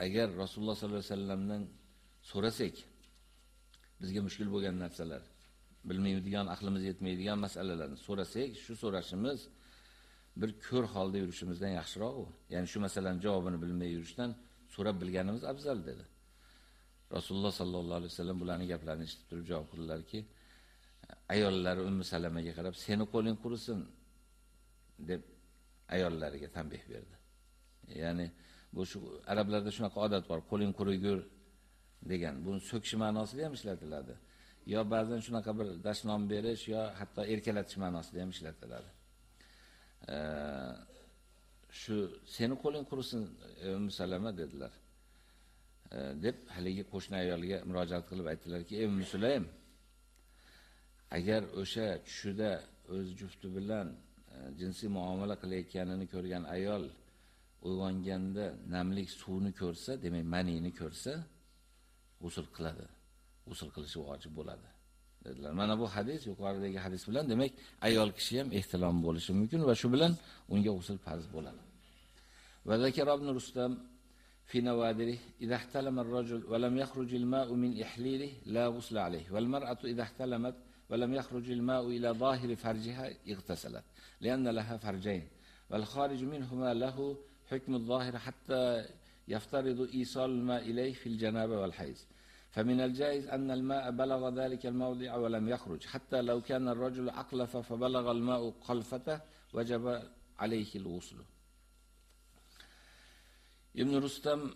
agar Rasululloh sollallohu alayhi vasallamdan so'rasak, bizga mushkul bo'lgan narsalar, bilmaydigan, aqlimiz yetmaydigan masalalarni so'rasak, shu so'rashimiz bir ko'r holda yurishimizdan yaxshiroq u. Ya'ni shu masalaning javobini bilmay yurishdan so'rab bilganimiz afzal dedi. Rasululloh sallallohu alayhi vasallam bularning gaplarini eshitib turib javob qildilarki, ayollari Ummu Salamaga qarab, "Seni qo'ling qurisin" deb ayollariga tanbeh berdi. Ya'ni bu shu arablarda shunaqa odat bor, qo'ling qurigur degan. Buni so'kish ma'nosida ham ishlatiladi. Yo ba'zan shunaqa bir dashnom berish yo hatto erkalatish ma'nosida ham ishlatiladi. shu seni qo'ling qurisin Ummu Salama dedilar. Э, deb haligi qo'shni ayolga murojaat qilib aytdilarki, "Ey Musulaym, agar o'sha tushida o'z jufti bilan e, jinsiy muomala qilayotganini ko'rgan ayol uyg'onganda namlik suvni ko'rsa, demak manini ko'rsa, usul qiladi. Usul qilishi vojib bo'ladi." dedilar. Mana bu hadis yuqoridagi hadis bilan demak ayol kishi ham ehtilom bo'lishi mumkin va shu bilan unga usul farz bo'ladi. Va Zakir ibn Rustam في نوادره إذا احتلم الرجل ولم يخرج الماء من إحليله لا غسل عليه والمرأة إذا احتلمت ولم يخرج الماء إلى ظاهر فرجها اغتسلت لأن لها فرجين والخارج منهما له حكم الظاهر حتى يفترض إيصال الماء إليه في الجنابة والحيز فمن الجائز أن الماء بلغ ذلك الموضع ولم يخرج حتى لو كان الرجل أقلف فبلغ الماء قلفته وجب عليه الغسل. Ibn Rustam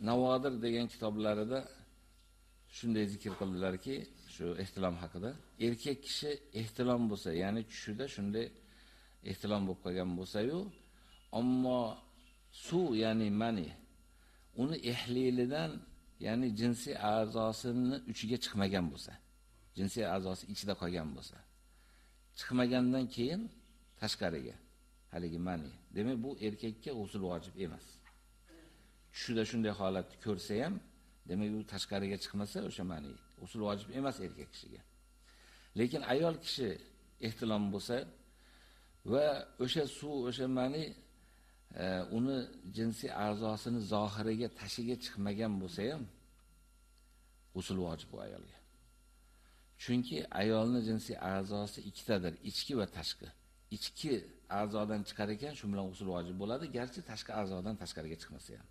Navodir degan kitoblarida shunday zikr qildilarki, shu ehtilom haqida, erkak kishi ehtilom bo'lsa, ya'ni tushida shunday ehtilom bo'lib qolgan bo'lsa-yu, ammo suv, ya'ni mani uni ehlilidan, ya'ni jinsiy a'zosini uchiga chiqmagan bo'lsa, jinsiy a'zosi ichida qolgan bo'lsa, chiqmagandan keyin tashqariga haligi mani. Demak, bu erkakka g'usl vojib emas. Tushida shunday holatni ko'rsa ham, demak u tashqariga chiqmasa o'sha ma'ni usul vojib emas erkak kishiga. Lekin ayol kishi ehtilom bo'lsa va o'sha suv, o'sha ma'ni e, uni jinsiy a'zosini zohiriga tashiga chiqmagan bo'lsa ham usul vojib bu ayolga. Chunki ayolni jinsiy a'zosi ikkitadir, ichki va tashqi. Ichki a'zodan chiqar ekan, shu bilan usul vojib bo'ladi, garchi tashqi a'zodan tashqariga chiqmasa ham.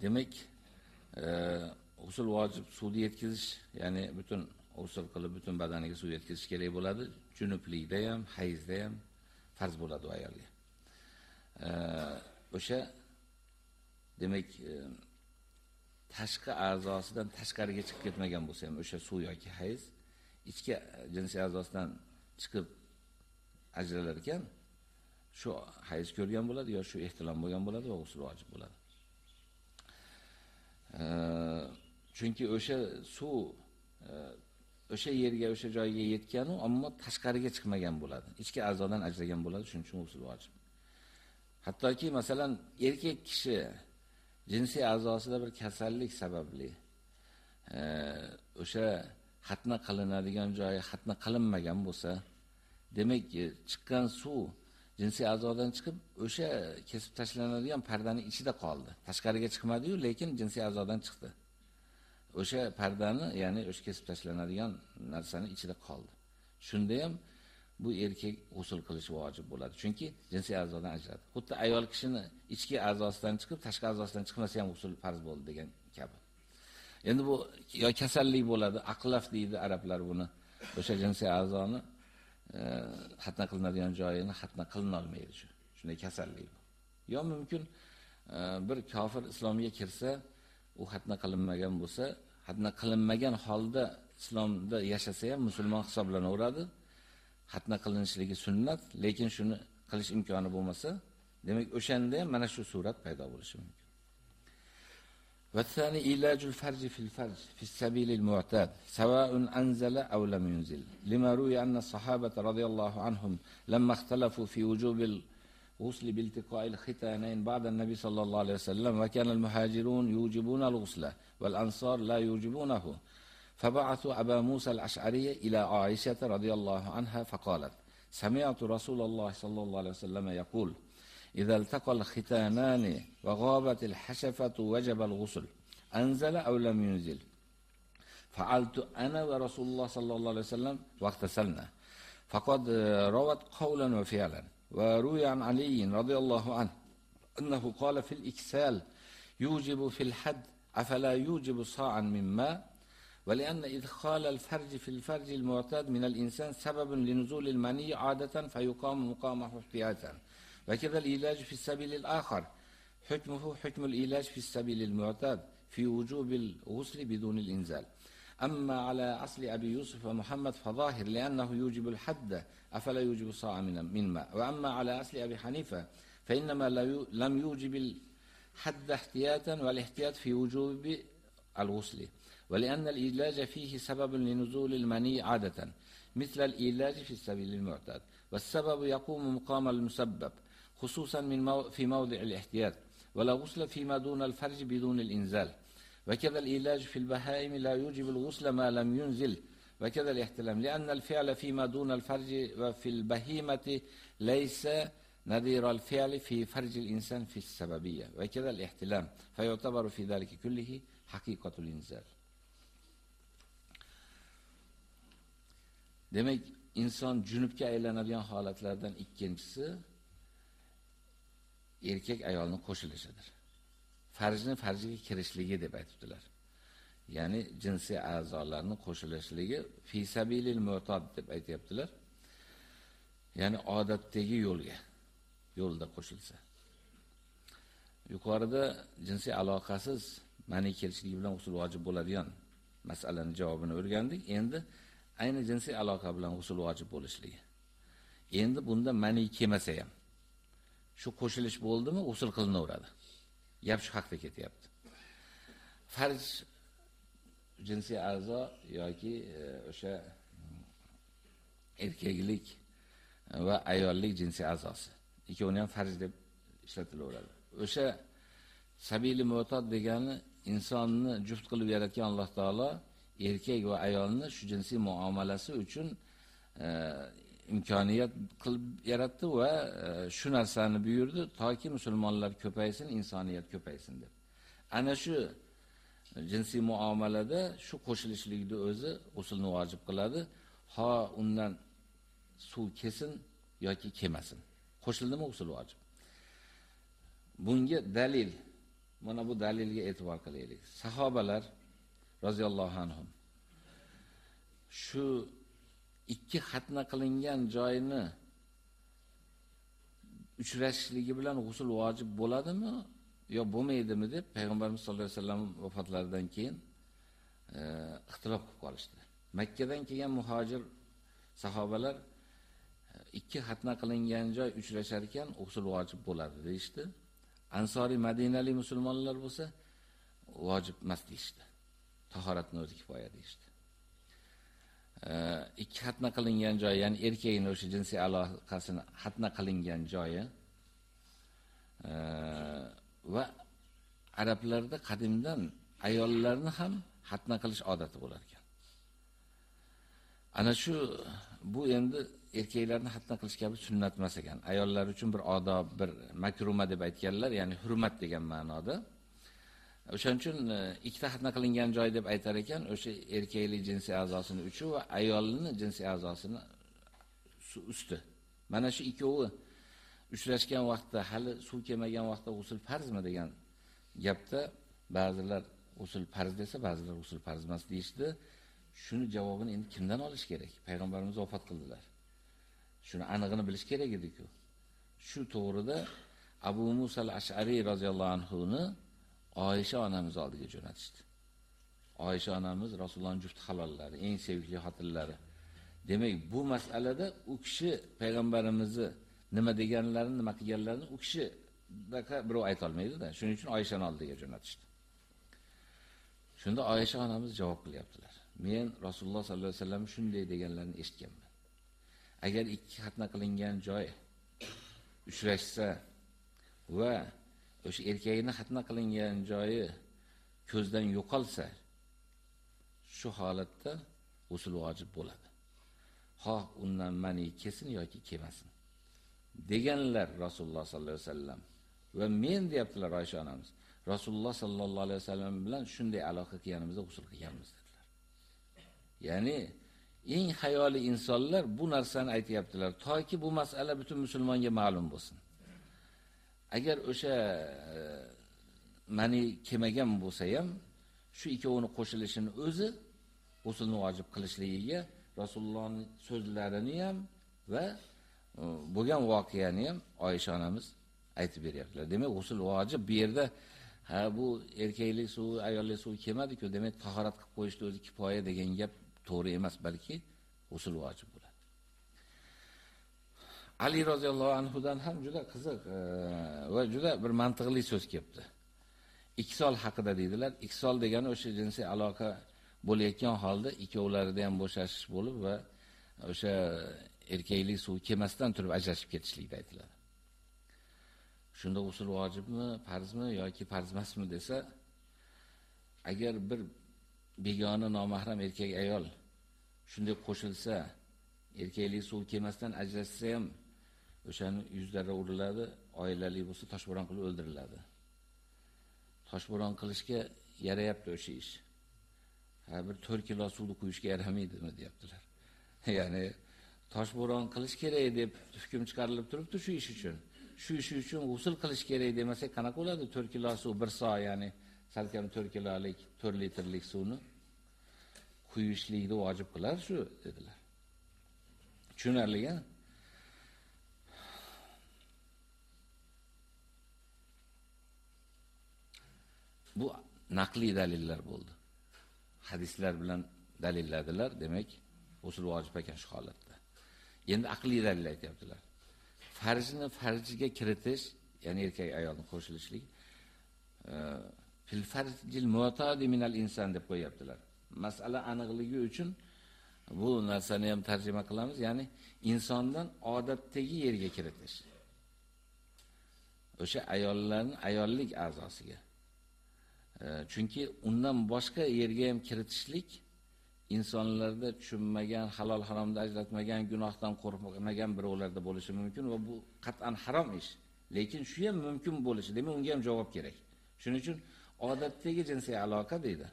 Demak e, usul vojib suvni yetkazish, ya'ni butun usul qilib butun badaniga suv yetkazish kerak bo'ladi. Junublikda ham, hayzda ham farz bo'ladi ayolga. E, o'sha demak e, tashqi a'zosidan tashqariga chiqib ketmagan bo'lsa ham o'sha suv yoki hayz ichki jinsiy a'zosidan chiqib ajralar ekan, shu hayz ko'rgan bo'ladi yo shu ehtilom bo'lgan bo'ladi va g'usl vojib bo'ladi. Chunki o'sha suv e, o'sha yerga, o'sha joyga yetgan ammo tashqariga chiqmagan bo'ladi. Ichki a'zodan ajragan bo'ladi, shuning uchun g'usl vojib. Hattoki masalan erkak kishi jinsiy a'zosida bir kasallik sababli e, o'sha xatna qilinadigan joyi xatna qilinmagan bo'lsa, demak e, chiqqan suv jinsiy a'zodan chiqib o'sha kesib tashlanadigan pardaning ichida qoldi. Tashqariga chiqmadi-yu, lekin jinsiy a'zodan chiqdi. O'sha pardani, ya'ni o'sha kesib tashlanadigan narsani ichida qoldi. Shunda ham bu erkak g'usl qilish vojib bo'ladi. Chunki jinsiy a'zodan ajradi. Xuddi ayol kishini ichki a'zosidan chiqib, tashqi a'zosidan chiqmasa ham g'usl farz bo'ldi degan kabi. Endi bu yo kasallik bo'ladi, aqlaf deydi arablar buni. O'sha jinsiy a'zoni xatna qilinadigan joyini xatna qilinolmaydi shu. Shunday kasallik bu. Yo mumkin e, bir kofir islomga kirsa, u xatna qilinmagan bo'lsa, xatna qilinmagan holda islomda yashasa ham musulmon hisoblanaveradi. Xatna qilinishligi sunnat, lekin shuni qilish imkoni bo'lmasa, demak o'shanda ham mana shu surat paydo bo'lishi mumkin. والثاني علاج الفرج في الفرج في السبيل المعتاد سواء أنزل أو لم ينزل. لما روي أن الصحابة رضي الله عنهم لما اختلفوا في وجوب الغسل بالتقاء الختانين بعد النبي صلى الله عليه وسلم وكان المهاجرون يوجبون الغسل والأنصار لا يوجبونه. فبعثوا أبا موسى الأشعري إلى عائشة رضي الله عنها فقالت سمعت رسول الله صلى الله عليه وسلم يقول إذا التقى الختانان وغابت الحشفة وجب الغسل أنزل أو لم ينزل. فعلت أنا ورسول الله صلى الله عليه وسلم واغتسلنا. فقد روت قولا وفعلا وروي عن علي رضي الله عنه أنه قال في الإكسال يوجب في الحد أفلا يوجب صاعا من ماء؟ ولأن إدخال الفرج في الفرج المعتاد من الإنسان سبب لنزول المني عادة فيقام مقامه احتياطا وكذا العلاج في السبيل الآخر. حكمه حكم العلاج في السبيل المعتاد في وجوب الغسل بدون الإنزال. أما على أصل أبي يوسف ومحمد فظاهر لأنه يوجب الحد أفلا يوجب صاع من ماء. وأما على أصل أبي حنيفة فإنما لم يوجب الحد احتياطا والاحتياط في وجوب الغسل. ولأن العلاج فيه سبب لنزول المني عادة مثل العلاج في السبيل المعتاد. والسبب يقوم مقام المسبب. خصوصا من مو في موضع الاحتياط ولا غسل فيما دون الفرج بدون الإنزال. وكذا العلاج في البهائم لا يوجب الغسل ما لم ينزل. وكذا الاحتلام لأن الفعل فيما دون الفرج وفي البهيمة ليس نظير الفعل في فرج الإنسان في السببية. وكذا الاحتلام فيعتبر في ذلك كله حقيقة الإنزال. demak inson junubga aylanadigan holatlardan ikkinchisi erkak ayolning qo'shilishidir. Farzni farziga kirishligi deb aytibdilar. Ya'ni jinsiy a'zolarning qo'shilishligi fi sabilil mu'tad deb aytibdilar. Ya'ni odatdagi yo'lga, yo'lda qo'shilsa. Yuqorida jinsiy aloqasiz ma'ni kelishligi bilan usul vojib bo'ladigan masalaning javobini o'rgandik. Endi ayni jinsiy aloqa bilan usul vojib bo'lishligi. Endi bunda ma'ni kelmasa ham shu qo'shilish bo'ldimi, usul qilinaveradi. Gap shu haqda ketyapti. Farj jinsiy a'zo yoki e, o'sha mm, erkaklik va ayollik jinsiy a'zosi. Ikkovini ham farj deb ishlatilaveradi. O'sha sabili mu'tod degani insonni juft qilib yaratgan Alloh taolo erkak va ayolni shu jinsiy muomalasi uchun e, imkoniyat qilib yaratdi va e, shu narsani buyurdi toki musulmonlar ko'paysin, insoniyat ko'paysin deb. Ana shu jinsiy muomalada shu qo'shilishlikni o'zi usulni vojib qiladi. Ha undan suv kesin yoki kelmasin. Qo'shildimi usul vojib. Bunga dalil, mana bu dalilga e'tibor qilaylik. Sahobalar roziyallohu anhum shu ikki xatna qilingan joyini uchrashishligi bilan g'usul vojib bo'ladimi yo bo'lmaydimi deb payg'ambarimiz sollallohu alayhi vasallam vafotlaridan keyin e, ixtilof qilib qolishdi. Makkadan kelgan muhojir sahobalar e, ikki xatna qilingan joy uchrashar ekan, g'usl vojib bo'ladi deyishdi. Ansoriy Madinali musulmonlar bo'lsa, vojib emas deyishdi. Tahoratni o'zi kifoya deyishdi. Э, ikki xatna qilingan joy, ya'ni erkakning o'sha jinsiy aloqasini xatna qilingan joyi e, va arablarda qadimdan ayollarni ham xatna qilish odati bo'lar ekan. Ana shu bu endi erkaklarni xatna qilish kabi sunnat emas ekan. Ayollar uchun bir odob, bir makruma deb aytganlar, ya'ni hurmat degan ma'noda. O'shaning uchun e, ikkita xatna qilingan joy deb aytar ekan, o'sha erkaklik jinsiy a'zosini uchi va ayolning jinsiy a'zosini usti. Mana shu ikkovi uchrashgan vaqtda hali suv kelmagan vaqtda g'usl farzmi degan gapda ba'zilar g'usl farz desa, ba'zilar g'usl farz emas deydi. Shuni javobini endi kimdan olish kerak? Payg'ambarimiz vafot qildilar. Shuni aniqini bilish kerak edi-ku. Shu to'g'rida Abu Musa al-Ash'ari roziyallohu anhu ni Oysha onamiz oldiga jo'natishdi. Oysha onamiz Rasulullohning juft halollari, eng sevimli xotinlari. Demak, bu masalada u kishi payg'ambarimizni nima deganlarini, nima qilganlarini u kishi birov ayta olmaydi-da. Shuning uchun Oyshani oldiga jo'natishdi. Shunda Oysha onamiz javob qilyaptilar. Men Rasululloh sallallohu alayhi vasallam shunday deganlarini eshitganman. Agar ikki xatna qilingan joy uchrashsa va o'sha erkagini xatna qilingan joyi ko'zdan yo'qolsa, shu holatda usul vojib bo'ladi. Xoh undan mani kesin yoki kelmasin. deganlar Rasululloh sallallohu alayhi vasallam. Va men deyaptilar Oysha onamiz. Rasululloh sallallohu alayhi vasallam bilan shunday aloqa qilganimizda usul qilganmiz dedilar. Ya'ni eng hayoli insonlar bu narsani aytayaptilar, toki bu masala butun musulmonga ma'lum bo'lsin. Agar o'sha e, mani kelmagan bo'lsa ham, shu ikkovini qo'shilishini o'zi usulni vojib qilishligiga Rasulullohning so'zlarini ham va e, bo'lgan voqeani ham Oysha onamiz aytib beryaptilar. Demak, usul vojib bu yerda ha bu erkaklik suvi, ayollik suvi kelmadi-ku, demak tahorat qilib qo'yishni o'zi kifoya degan gap to'g'ri emas, balki usul vojib bo'ladi. Ali roziyallohu anhu dan ham juda qiziq e, va juda bir mantiqli so'z kelibdi. Iksol haqida deydilar. Iksol degani o'sha jinsiy aloqa bo'layotgan holda ikkovlarida ham bo'shashish bo'lib va o'sha erkaklik suv kelmasdan turib ajrashib ketishlikda aytiladi. Shunda usul vojibmi, farzmi yoki farz emasmi desa, agar bir begona nomahram erkak ayol shunday qo'shilsa, erkaklik suv kelmasdan ajrashsa ham o'shani yuzlari uriladi, oilali bo'lsa toshbo'ron qilib o'ldiriladi. Toshbo'ron qilishga yarayapti o'sha ish. Ha bir 4 kilo suvni quyishga yaramaydimi deyaptilar. Ya'ni toshbo'ron qilish kerak deb hukm chiqarilib turibdi shu ish uchun. Shu ish uchun g'usl qilish kerak demasak qanaqa bo'ladi? 4 kilo suv 1 soat, ya'ni salkam 4 kilolik, 4 litrlik suvni quyishlikni vojib qilar shu dedilar. tushunarli Bu naqli dalillar bo'ldi. Hadislar bilan dalilladilar, demak, usul vojib ekan shu holatda. Endi aqliy dalil aytyaptilar. Farzini farjiga kiritish, ya'ni erkak ayolni qo'shilishlik e, fil farjil mu'tadi minal inson deb qo'yaptilar. Masala aniqligi uchun bu narsani ham tarjima qilamiz, ya'ni insondan odatdagi yerga kiritish. O'sha ayollarning ayollik a'zosiga. Chunki undan boshqa yerga ham kiritishlik insonlarda tushunmagan, halol haromni ajratmagan, gunohdan qo'rqmagan birovlarda bo'lishi mumkin va bu qat'an harom ish. Lekin shu ham mumkin bo'lishi, demak unga ham javob kerak. Shuning uchun odatdagi jinsiy aloqa deydi.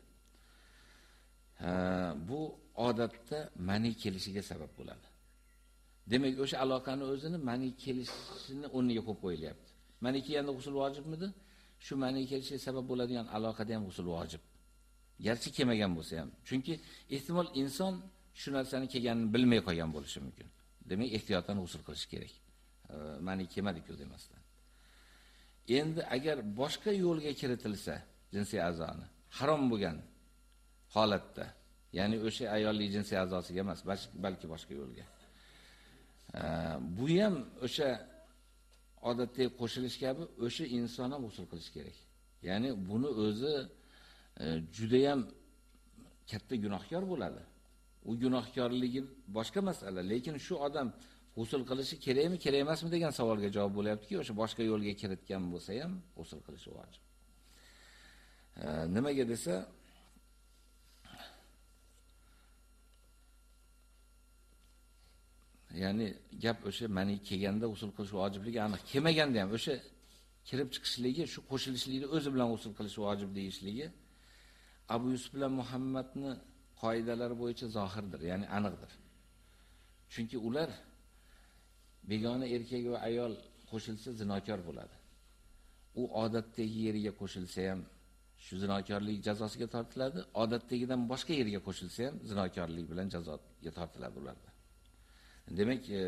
bu odatda mani kelishiga sabab bo'ladi. Demak, o'sha aloqani o'zini mani kelishini o'rniga qo'yib qo'yilyapti. Mani kelganda g'usl vojibmidi? Shu ma'noga kelishiga sabab bo'ladigan aloqada ham usul vojib. Garchi kelmagan bo'lsa ham. Chunki ehtimol inson shu narsani kelganini bilmay qolgan bo'lishi mumkin. Demak, ehtiyotdan usul qilish kerak. Mani kelmadi-ku demasdan. Endi agar boshqa yo'lga kiritilsa, jinsiy a'zoni harom bo'lgan holatda, ya'ni o'sha ayollik jinsiy a'zosiga emas, balki boshqa yo'lga. bu ham o'sha odatdagi qo'shilish kabi o'sha inson ham usul qilish kerak. Ya'ni buni o'zi e, juda ham katta gunohkor bo'ladi. U gunohkorligi boshqa masala, lekin shu odam usul qilishi kerakmi, kerak emasmi degan savolga javob bo'lyaptiki, o'sha boshqa yo'lga kiritgan bo'lsa ham usul qilishi vojib. E, nimaga desa, ya'ni gap o'sha mani kelganda usul qilish vojibligi aniq. Kelmaganda ham o'sha kirib chiqishligi, shu qo'shilishlikni o'zi bilan usul qilish vojib deyishligi Abu Yusuf bilan Muhammadni qoidalari bo'yicha zohirdir, ya'ni aniqdir. Chunki ular begona erkak va ayol qo'shilsa zinokor bo'ladi. U odatdagi yeriga qo'shilsa ham shu zinokorlik jazosiga tortiladi, odatdagidan boshqa yerga qo'shilsa ham zinokorlik bilan jazoga tortiladi ularda. Demak, e,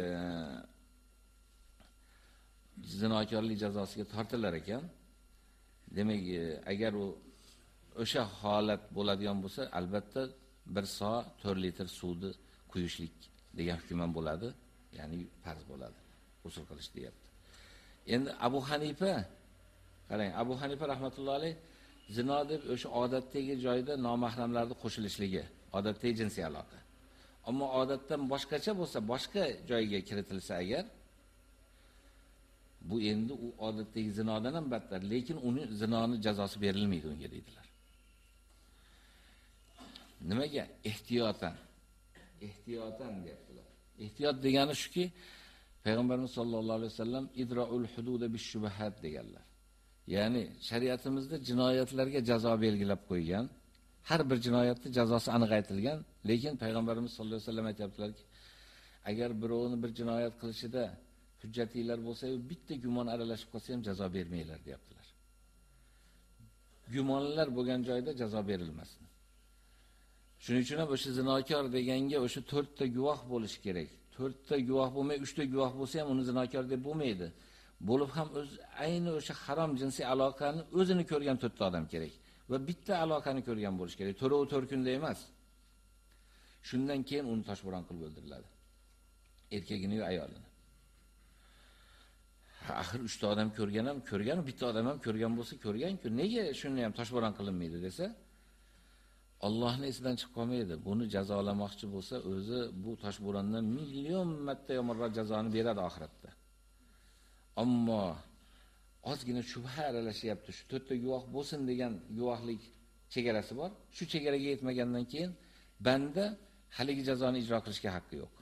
zinokorlik jazosiga tortilar ekan. Demak, e, agar u o'sha holat bo'ladigan bo'lsa, albatta 1 soat 4 litr suvni quyishlik degan hukm bo'ladi, ya'ni farz bo'ladi. Usul qilish deyapti. Endi Abu Hanifa qarang, Abu Hanifa rahmatullohi alayh zino deb o'sha odatdagi joyda nomahramlarni qo'shilishligi, odatdagi jinsiy aloqa. Ammo odatdan boshqacha bo'lsa, boshqa joyga kiritilsa agar bu endi u odatdagi zinodan ham battar, lekin uni zinoni jazosi berilmaydi unga deydilar. Nimaga? Ehtiyotan. Ehtiyotan deyaptilar. Ehtiyot degani shuki, Payg'ambarimiz sollallohu alayhi vasallam idraul hududa bish-shubahat deganlar. Ya'ni shariatimizda jinoyatlarga jazo belgilab qo'ygan, har bir jinoyatning jazosi aniq aytilgan, lekin payg'ambarimiz sollallohu alayhi vasallam aytibdilarki, agar birovni bir jinoyat qilishida hujjatlilar bo'lsa-yu, bitta gumon aralashib qolsa ham jazo bermanglar, deyaptilar. Gumonlar bo'lgan joyda jazo berilmasin. Shuning uchun ham o'sha zinokor deganga o'sha 4 ta guvoh bo'lish kerak. 4 ta guvoh bo'lmay, 3 ta guvoh bo'lsa ham uni zinokor deb bo'lmaydi. Bo'lib ham o'z ayni o'sha harom jinsiy aloqani o'zini ko'rgan 4 ta odam kerak. Va bitta aloqani ko'rgan bo'lish kerak. To'rov to'rkunda emas. Shundan keyin uni toshbo'ron qilib o'ldiriladi. Erkagini va ayolini. Axir 3 ta odam ko'rgan ham ko'rgan, bitta odam ham ko'rgan bo'lsa ko'rgan-ku. Nega shuni ham toshbo'ron qilinmaydi desa, Allohning esidan chiqib qolmaydi. Buni jazolamoqchi bo'lsa, o'zi bu toshbo'rondan million marta yomonroq jazoni beradi oxiratda. Ammo ozgina shubha aralashyapti. Shu to'rtta guvoh bo'lsin degan guvohlik chegarasi bor. Shu chegaraga yetmagandan keyin banda haligi jazoni ijro qilishga haqqi yo'q.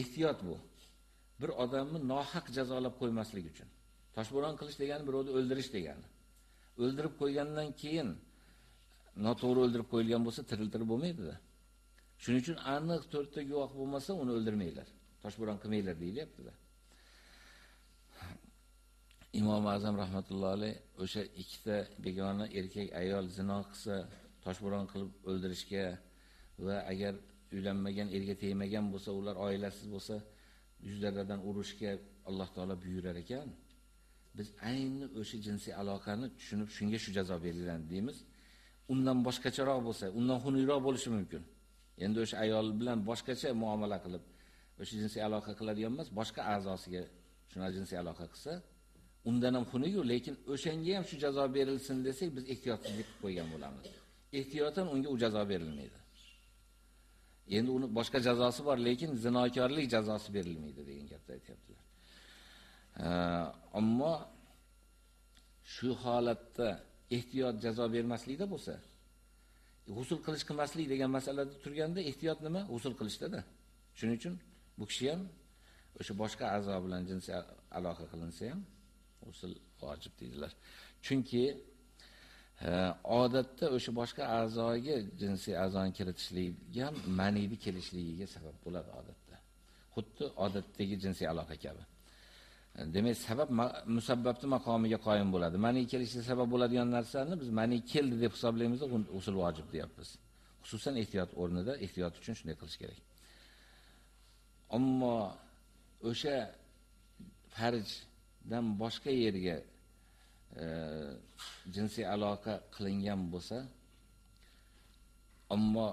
Ehtiyot bu. Bir odamni nohaq jazolab qo'ymaslik uchun. Toshbo'ron qilish degani birovni o'ldirish degani. O'ldirib qo'ygandan keyin noto'g'ri o'ldirib qo'yilgan bo'lsa, tiriltirib bo'lmaydi. Shuning uchun aniq to'rtta guvoh bo'lmasa, uni o'ldirmanglar Toshbo'ron qilmanglar deyilyapti-da. Imom Azam rahmatullohi alayh o'sha ikkita begona erkak ayol zino qilsa toshbo'ron qilib o'ldirishga va agar uylanmagan erga tegmagan bo'lsa, ular oilasiz bo'lsa, yuzlaridan urishga Alloh taolo buyurar ekan. Biz ayni o'sha jinsiy aloqani tushunib, shunga shu jazo belgilandi deymiz. Undan boshqacharoq bo'lsa, undan xunukroq bo'lishi mumkin. Endi o'sha ayol bilan boshqacha muomala qilib, o'sha jinsiy aloqa qiladigan emas, boshqa a'zosiga shuna jinsiy aloqa qilsa, undan ham xunuk lekin o'shanga ham shu jazo berilsin desak, biz ehtiyotsizlik qilib qo'ygan bo'lamiz. Ehtiyotan unga u jazo berilmaydi. Endi uni boshqa jazosi bor, lekin zinokorlik jazosi berilmaydi degan gapni aytibdilar. Ammo shu holatda ehtiyot jazo bermaslikda bo'lsa, g'usul qilish qilmaslik degan masalada turganda ehtiyot nima? G'usul qilishda-da. Shuning uchun bu kishi ham o'sha boshqa a'zo bilan jinsiy aloqa qilinsa ham usul vojib deydilar. Chunki e, odatda o'sha boshqa a'zoga jinsiy a'zoni kiritishlik ham maniyni kelishligiga sabab bo'ladi odatda. Xuddi odatdagi jinsiy aloqa kabi. E, demak, sabab musabbabni maqomiga qoyim bo'ladi. Mani kelishiga sabab bo'ladigan narsani biz mani keldi deb hisoblaymiz, usul vojib deyapmiz. Xususan ehtiyot o'rnida ehtiyot uchun shunday qilish kerak. Ammo o'sha farj dan boshqa yerga e, jinsiy aloqa qilingan bo'lsa, ammo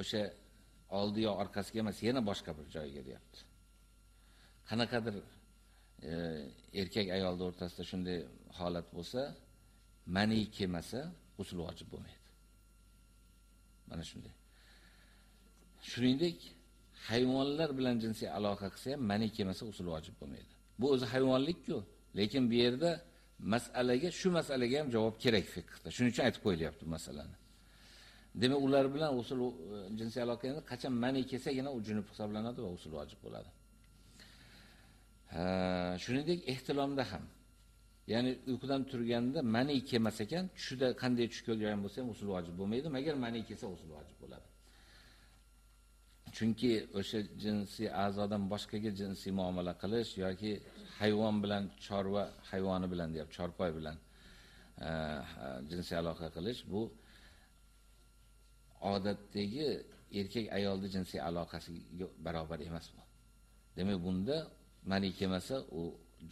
o'sha oldi yo orqasiga emas, yana boshqa bir joyga deyapti. qanaqadir e, erkak ayolni o'rtasida shunday holat bo'lsa, mani kelmasa, g'usl vojib bo'lmaydi. Mana shunday. Shuningdek, hayvonlar bilan jinsiy aloqa qilsa ham mani kelmasa usul vojib bo'lmaydi. Bu o'zi hayvonlik-ku, lekin bu yerda masalaga, shu masalaga ham javob kerak fiqhda. Shuning uchun aytib qo'yilyapti masalani. Demak, ular bilan usul jinsiy aloqani endi qachon mani kelsagina u junub hisoblanadi va usul vojib bo'ladi. Ha, shuningdek ehtilomda ham Ya'ni uyqudan turganda mani kelmas ekan, tushida qanday tush ko'rgan bo'lsa ham usul vojib bo'lmaydi, magar mani kelsa usul vojib bo'ladi. Chunki o'sha jinsiy a'zodan boshqaga jinsiy muomala qilish yoki hayvon bilan chorva hayvoni bilan deyap, chorpoy bilan e, jinsiy aloqa qilish bu odatdagi erkak ayolni jinsiy aloqasiga barobar emas bu. Demak, bunda mani kelmasa u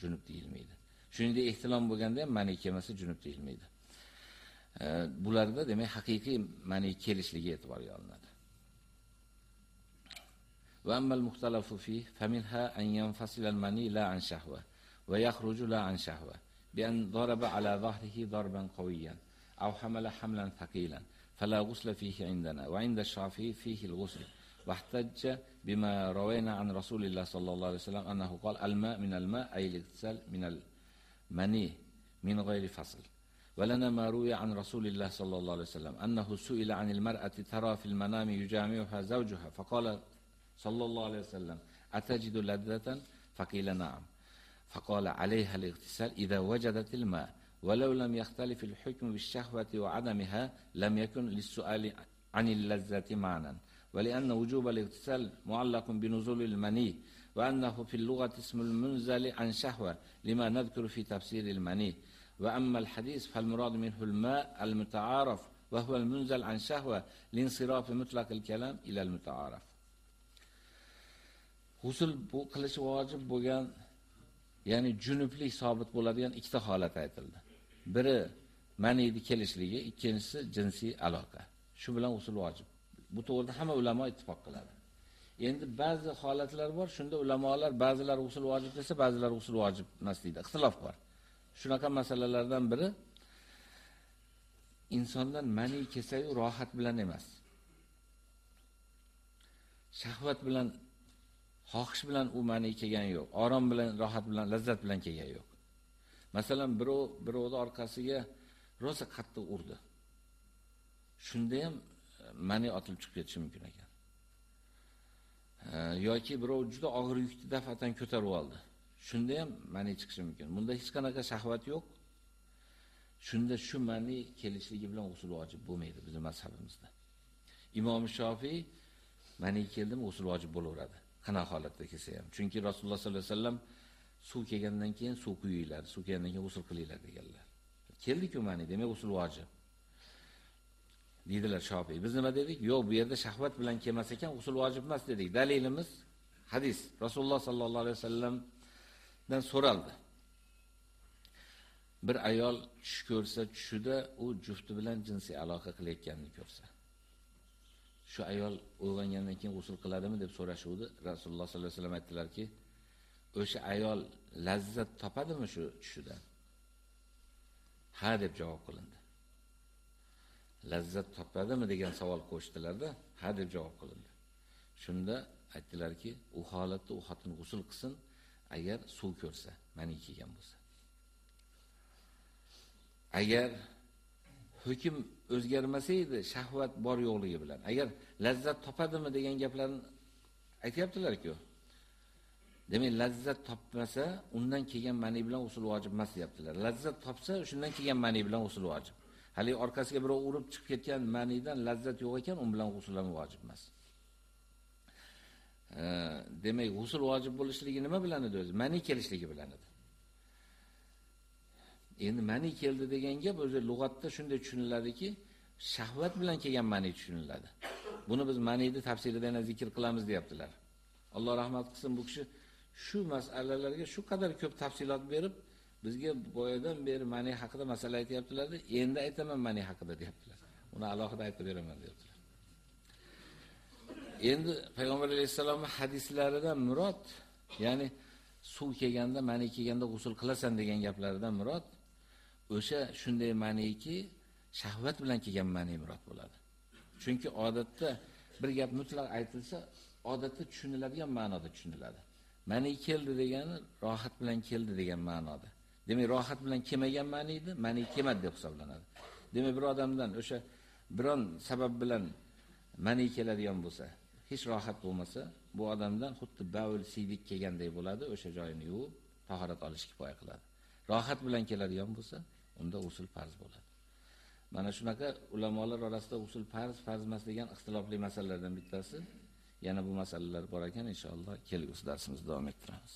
junub deyilmaydi. Shuningdek, ehtilom bo'lganda ham mani kelmasa junub deyilmaydi. E, bularda demak haqiqiy mani kelishligi e'tiborga olinadi. وأما المختلف فيه فمنها أن ينفصل المني لا عن شهوة ويخرج لا عن شهوة بأن ضرب على ظهره ضربا قويا أو حمل حملا ثقيلا فلا غسل فيه عندنا وعند الشافعي فيه الغسل. واحتج بما روينا عن رسول الله صلى الله عليه وسلم أنه قال الماء من الماء أي الاغتسال من المني من غير فصل. ولنا ما روي عن رسول الله صلى الله عليه وسلم أنه سئل عن المرأة ترى في المنام يجامعها زوجها؟ فقال صلى الله عليه وسلم أتجد لذة؟ فقيل نعم. فقال عليها الاغتسال إذا وجدت الماء ولو لم يختلف الحكم بالشهوة وعدمها لم يكن للسؤال عن اللذة معنى. ولأن وجوب الاغتسال معلق بنزول المني وأنه في اللغة اسم المنزل عن شهوة لما نذكر في تفسير المني. وأما الحديث فالمراد منه الماء المتعارف وهو المنزل عن شهوة لانصراف مطلق الكلام إلى المتعارف. G'usl bu qilish vojib bo'lgan, ya'ni junublik sobit bo'ladigan ikkita holat aytildi. Biri maniyni kelishligi, ikkinchisi jinsiy aloqa. Shu bilan g'usl vojib. Bu to'g'rida hamma ulamo ittifoq qiladi. Endi ba'zi holatlar bor, shunda ulamolar ba'zilar g'usl vojib desa, ba'zilar g'usl vojib emas deydi. Ixtilof bor. Shunaqa masalalardan biri insondan mani kelsa-yu rohat bilan emas. Shahvat bilan xohish bilan u ma'ni kelgani yo'q. Orom bilan, rohat bilan, lazzat bilan kelgani yo'q. Masalan, birov birovni orqasiga rosa qattiq urdi. Shunda ham e, ma'ni otilib chiqib ketishi mumkin ekan. E, yoki birov juda og'ir yukni dafatan ko'tarib oldi. Shunda ham ma'ni chiqishi mumkin. Bunda hech qanaqa shahvat yo'q. Shunda shu ma'ni kelishligi bilan usul vojib bo'lmaydi bizning mazhabimizda. Imom Shofiy ma'ni keldimi usul vojib bo'laveradi. Qanaqa holatda kelsa ham. Chunki Rasululloh sollallohu alayhi vasallam suv kelgandan keyin suv quyinglar, suv kelgandan keyin usul qilinglar deganlar. Keldi-ku ma'ni, demak usul vojib. Deydilar Shofiy. Biz nima dedik? Yo'q, bu yerda shahvat bilan kelmas ekan, usul vojib emas dedik. Dalilimiz hadis. Rasululloh sollallohu alayhi vasallamdan so'raldi. Bir ayol tush ko'rsa, tushida u jufti bilan jinsiy aloqa qilayotganini ko'rsa. Shu ayol uyg'ongandan keyin g'usl qiladimi deb so'rashuvdi. Rasululloh sollallohu alayhi vasallam aytdilarki, o'sha ayol lazzat topadimi shu tushidan? Ha deb javob qilindi. Lazzat topadimi degan savol qo'shdilarda, ha deb javob qilindi. Shunda aytdilarki, u holatda u xotin g'usl qilsin, agar suv ko'rsa, mani kelgan bo'lsa. Agar hukm o'zgarmasa edi shahvat bor yo'qligi bilan. Agar lazzat topadimi degan gaplarni aytayaptilar-ku. Demak, lazzat topmasa, undan kelgan ma'ni bilan usul vojib emas deyaptilar. Lazzat topsa, shundan kelgan ma'ni bilan usul vojib. Hali orqasiga birov urib chiqib ketgan ma'nidan lazzat yo'q ekan, un bilan usul ham vojib emas. demak, usul vojib bo'lishligi nima bilan edi o'zi? Ma'ni kelishligi bilan edi. Endi mani keldi degan gap o'zi lug'atda shunday tushuniladiki, shahvat bilan kelgan mani tushuniladi. Buni biz maniyni tafsirida yana zikr qilamiz deyaptilar. Alloh rahmat qilsin bu kishi shu masalalarga shu qadar ko'p tafsilot berib, bizga boyadan beri mani haqida masala aytayaptilar-da, endi aytaman mani haqida deyaptilar. Uni alohida aytib beraman deyaptilar. Endi payg'ambar alayhisolamning hadislaridan murod, ya'ni suv kelganda, mani kelganda g'usul qilasan degan gaplardan murod o'sha shunday maniki shahvat bilan kelgan mani murod bo'ladi. Chunki odatda bir gap mutlaq aytilsa, odatda tushuniladigan ma'noda tushuniladi. Mani keldi degani rohat bilan keldi degan ma'noda. Demak, rohat bilan kelmagan ma'ni edi, mani kelmadi deb hisoblanadi. Demak, bir odamdan o'sha biron sabab bilan mani keladigan bo'lsa, hech rohat bo'lmasa, bu odamdan xuddi bavul siydik kelganday bo'ladi, o'sha joyini yuvib, tahorat olish kifoya qiladi. Rohat bilan keladigan bo'lsa, unda usul farz bo'ladi. Mana shunaqa ulamolar orasida usul farz, farz emas degan ixtilofli masalalardan bittasi. Yana bu masalalar bor ekan, inshaalloh kelgusi darsimizda davom ettiramiz.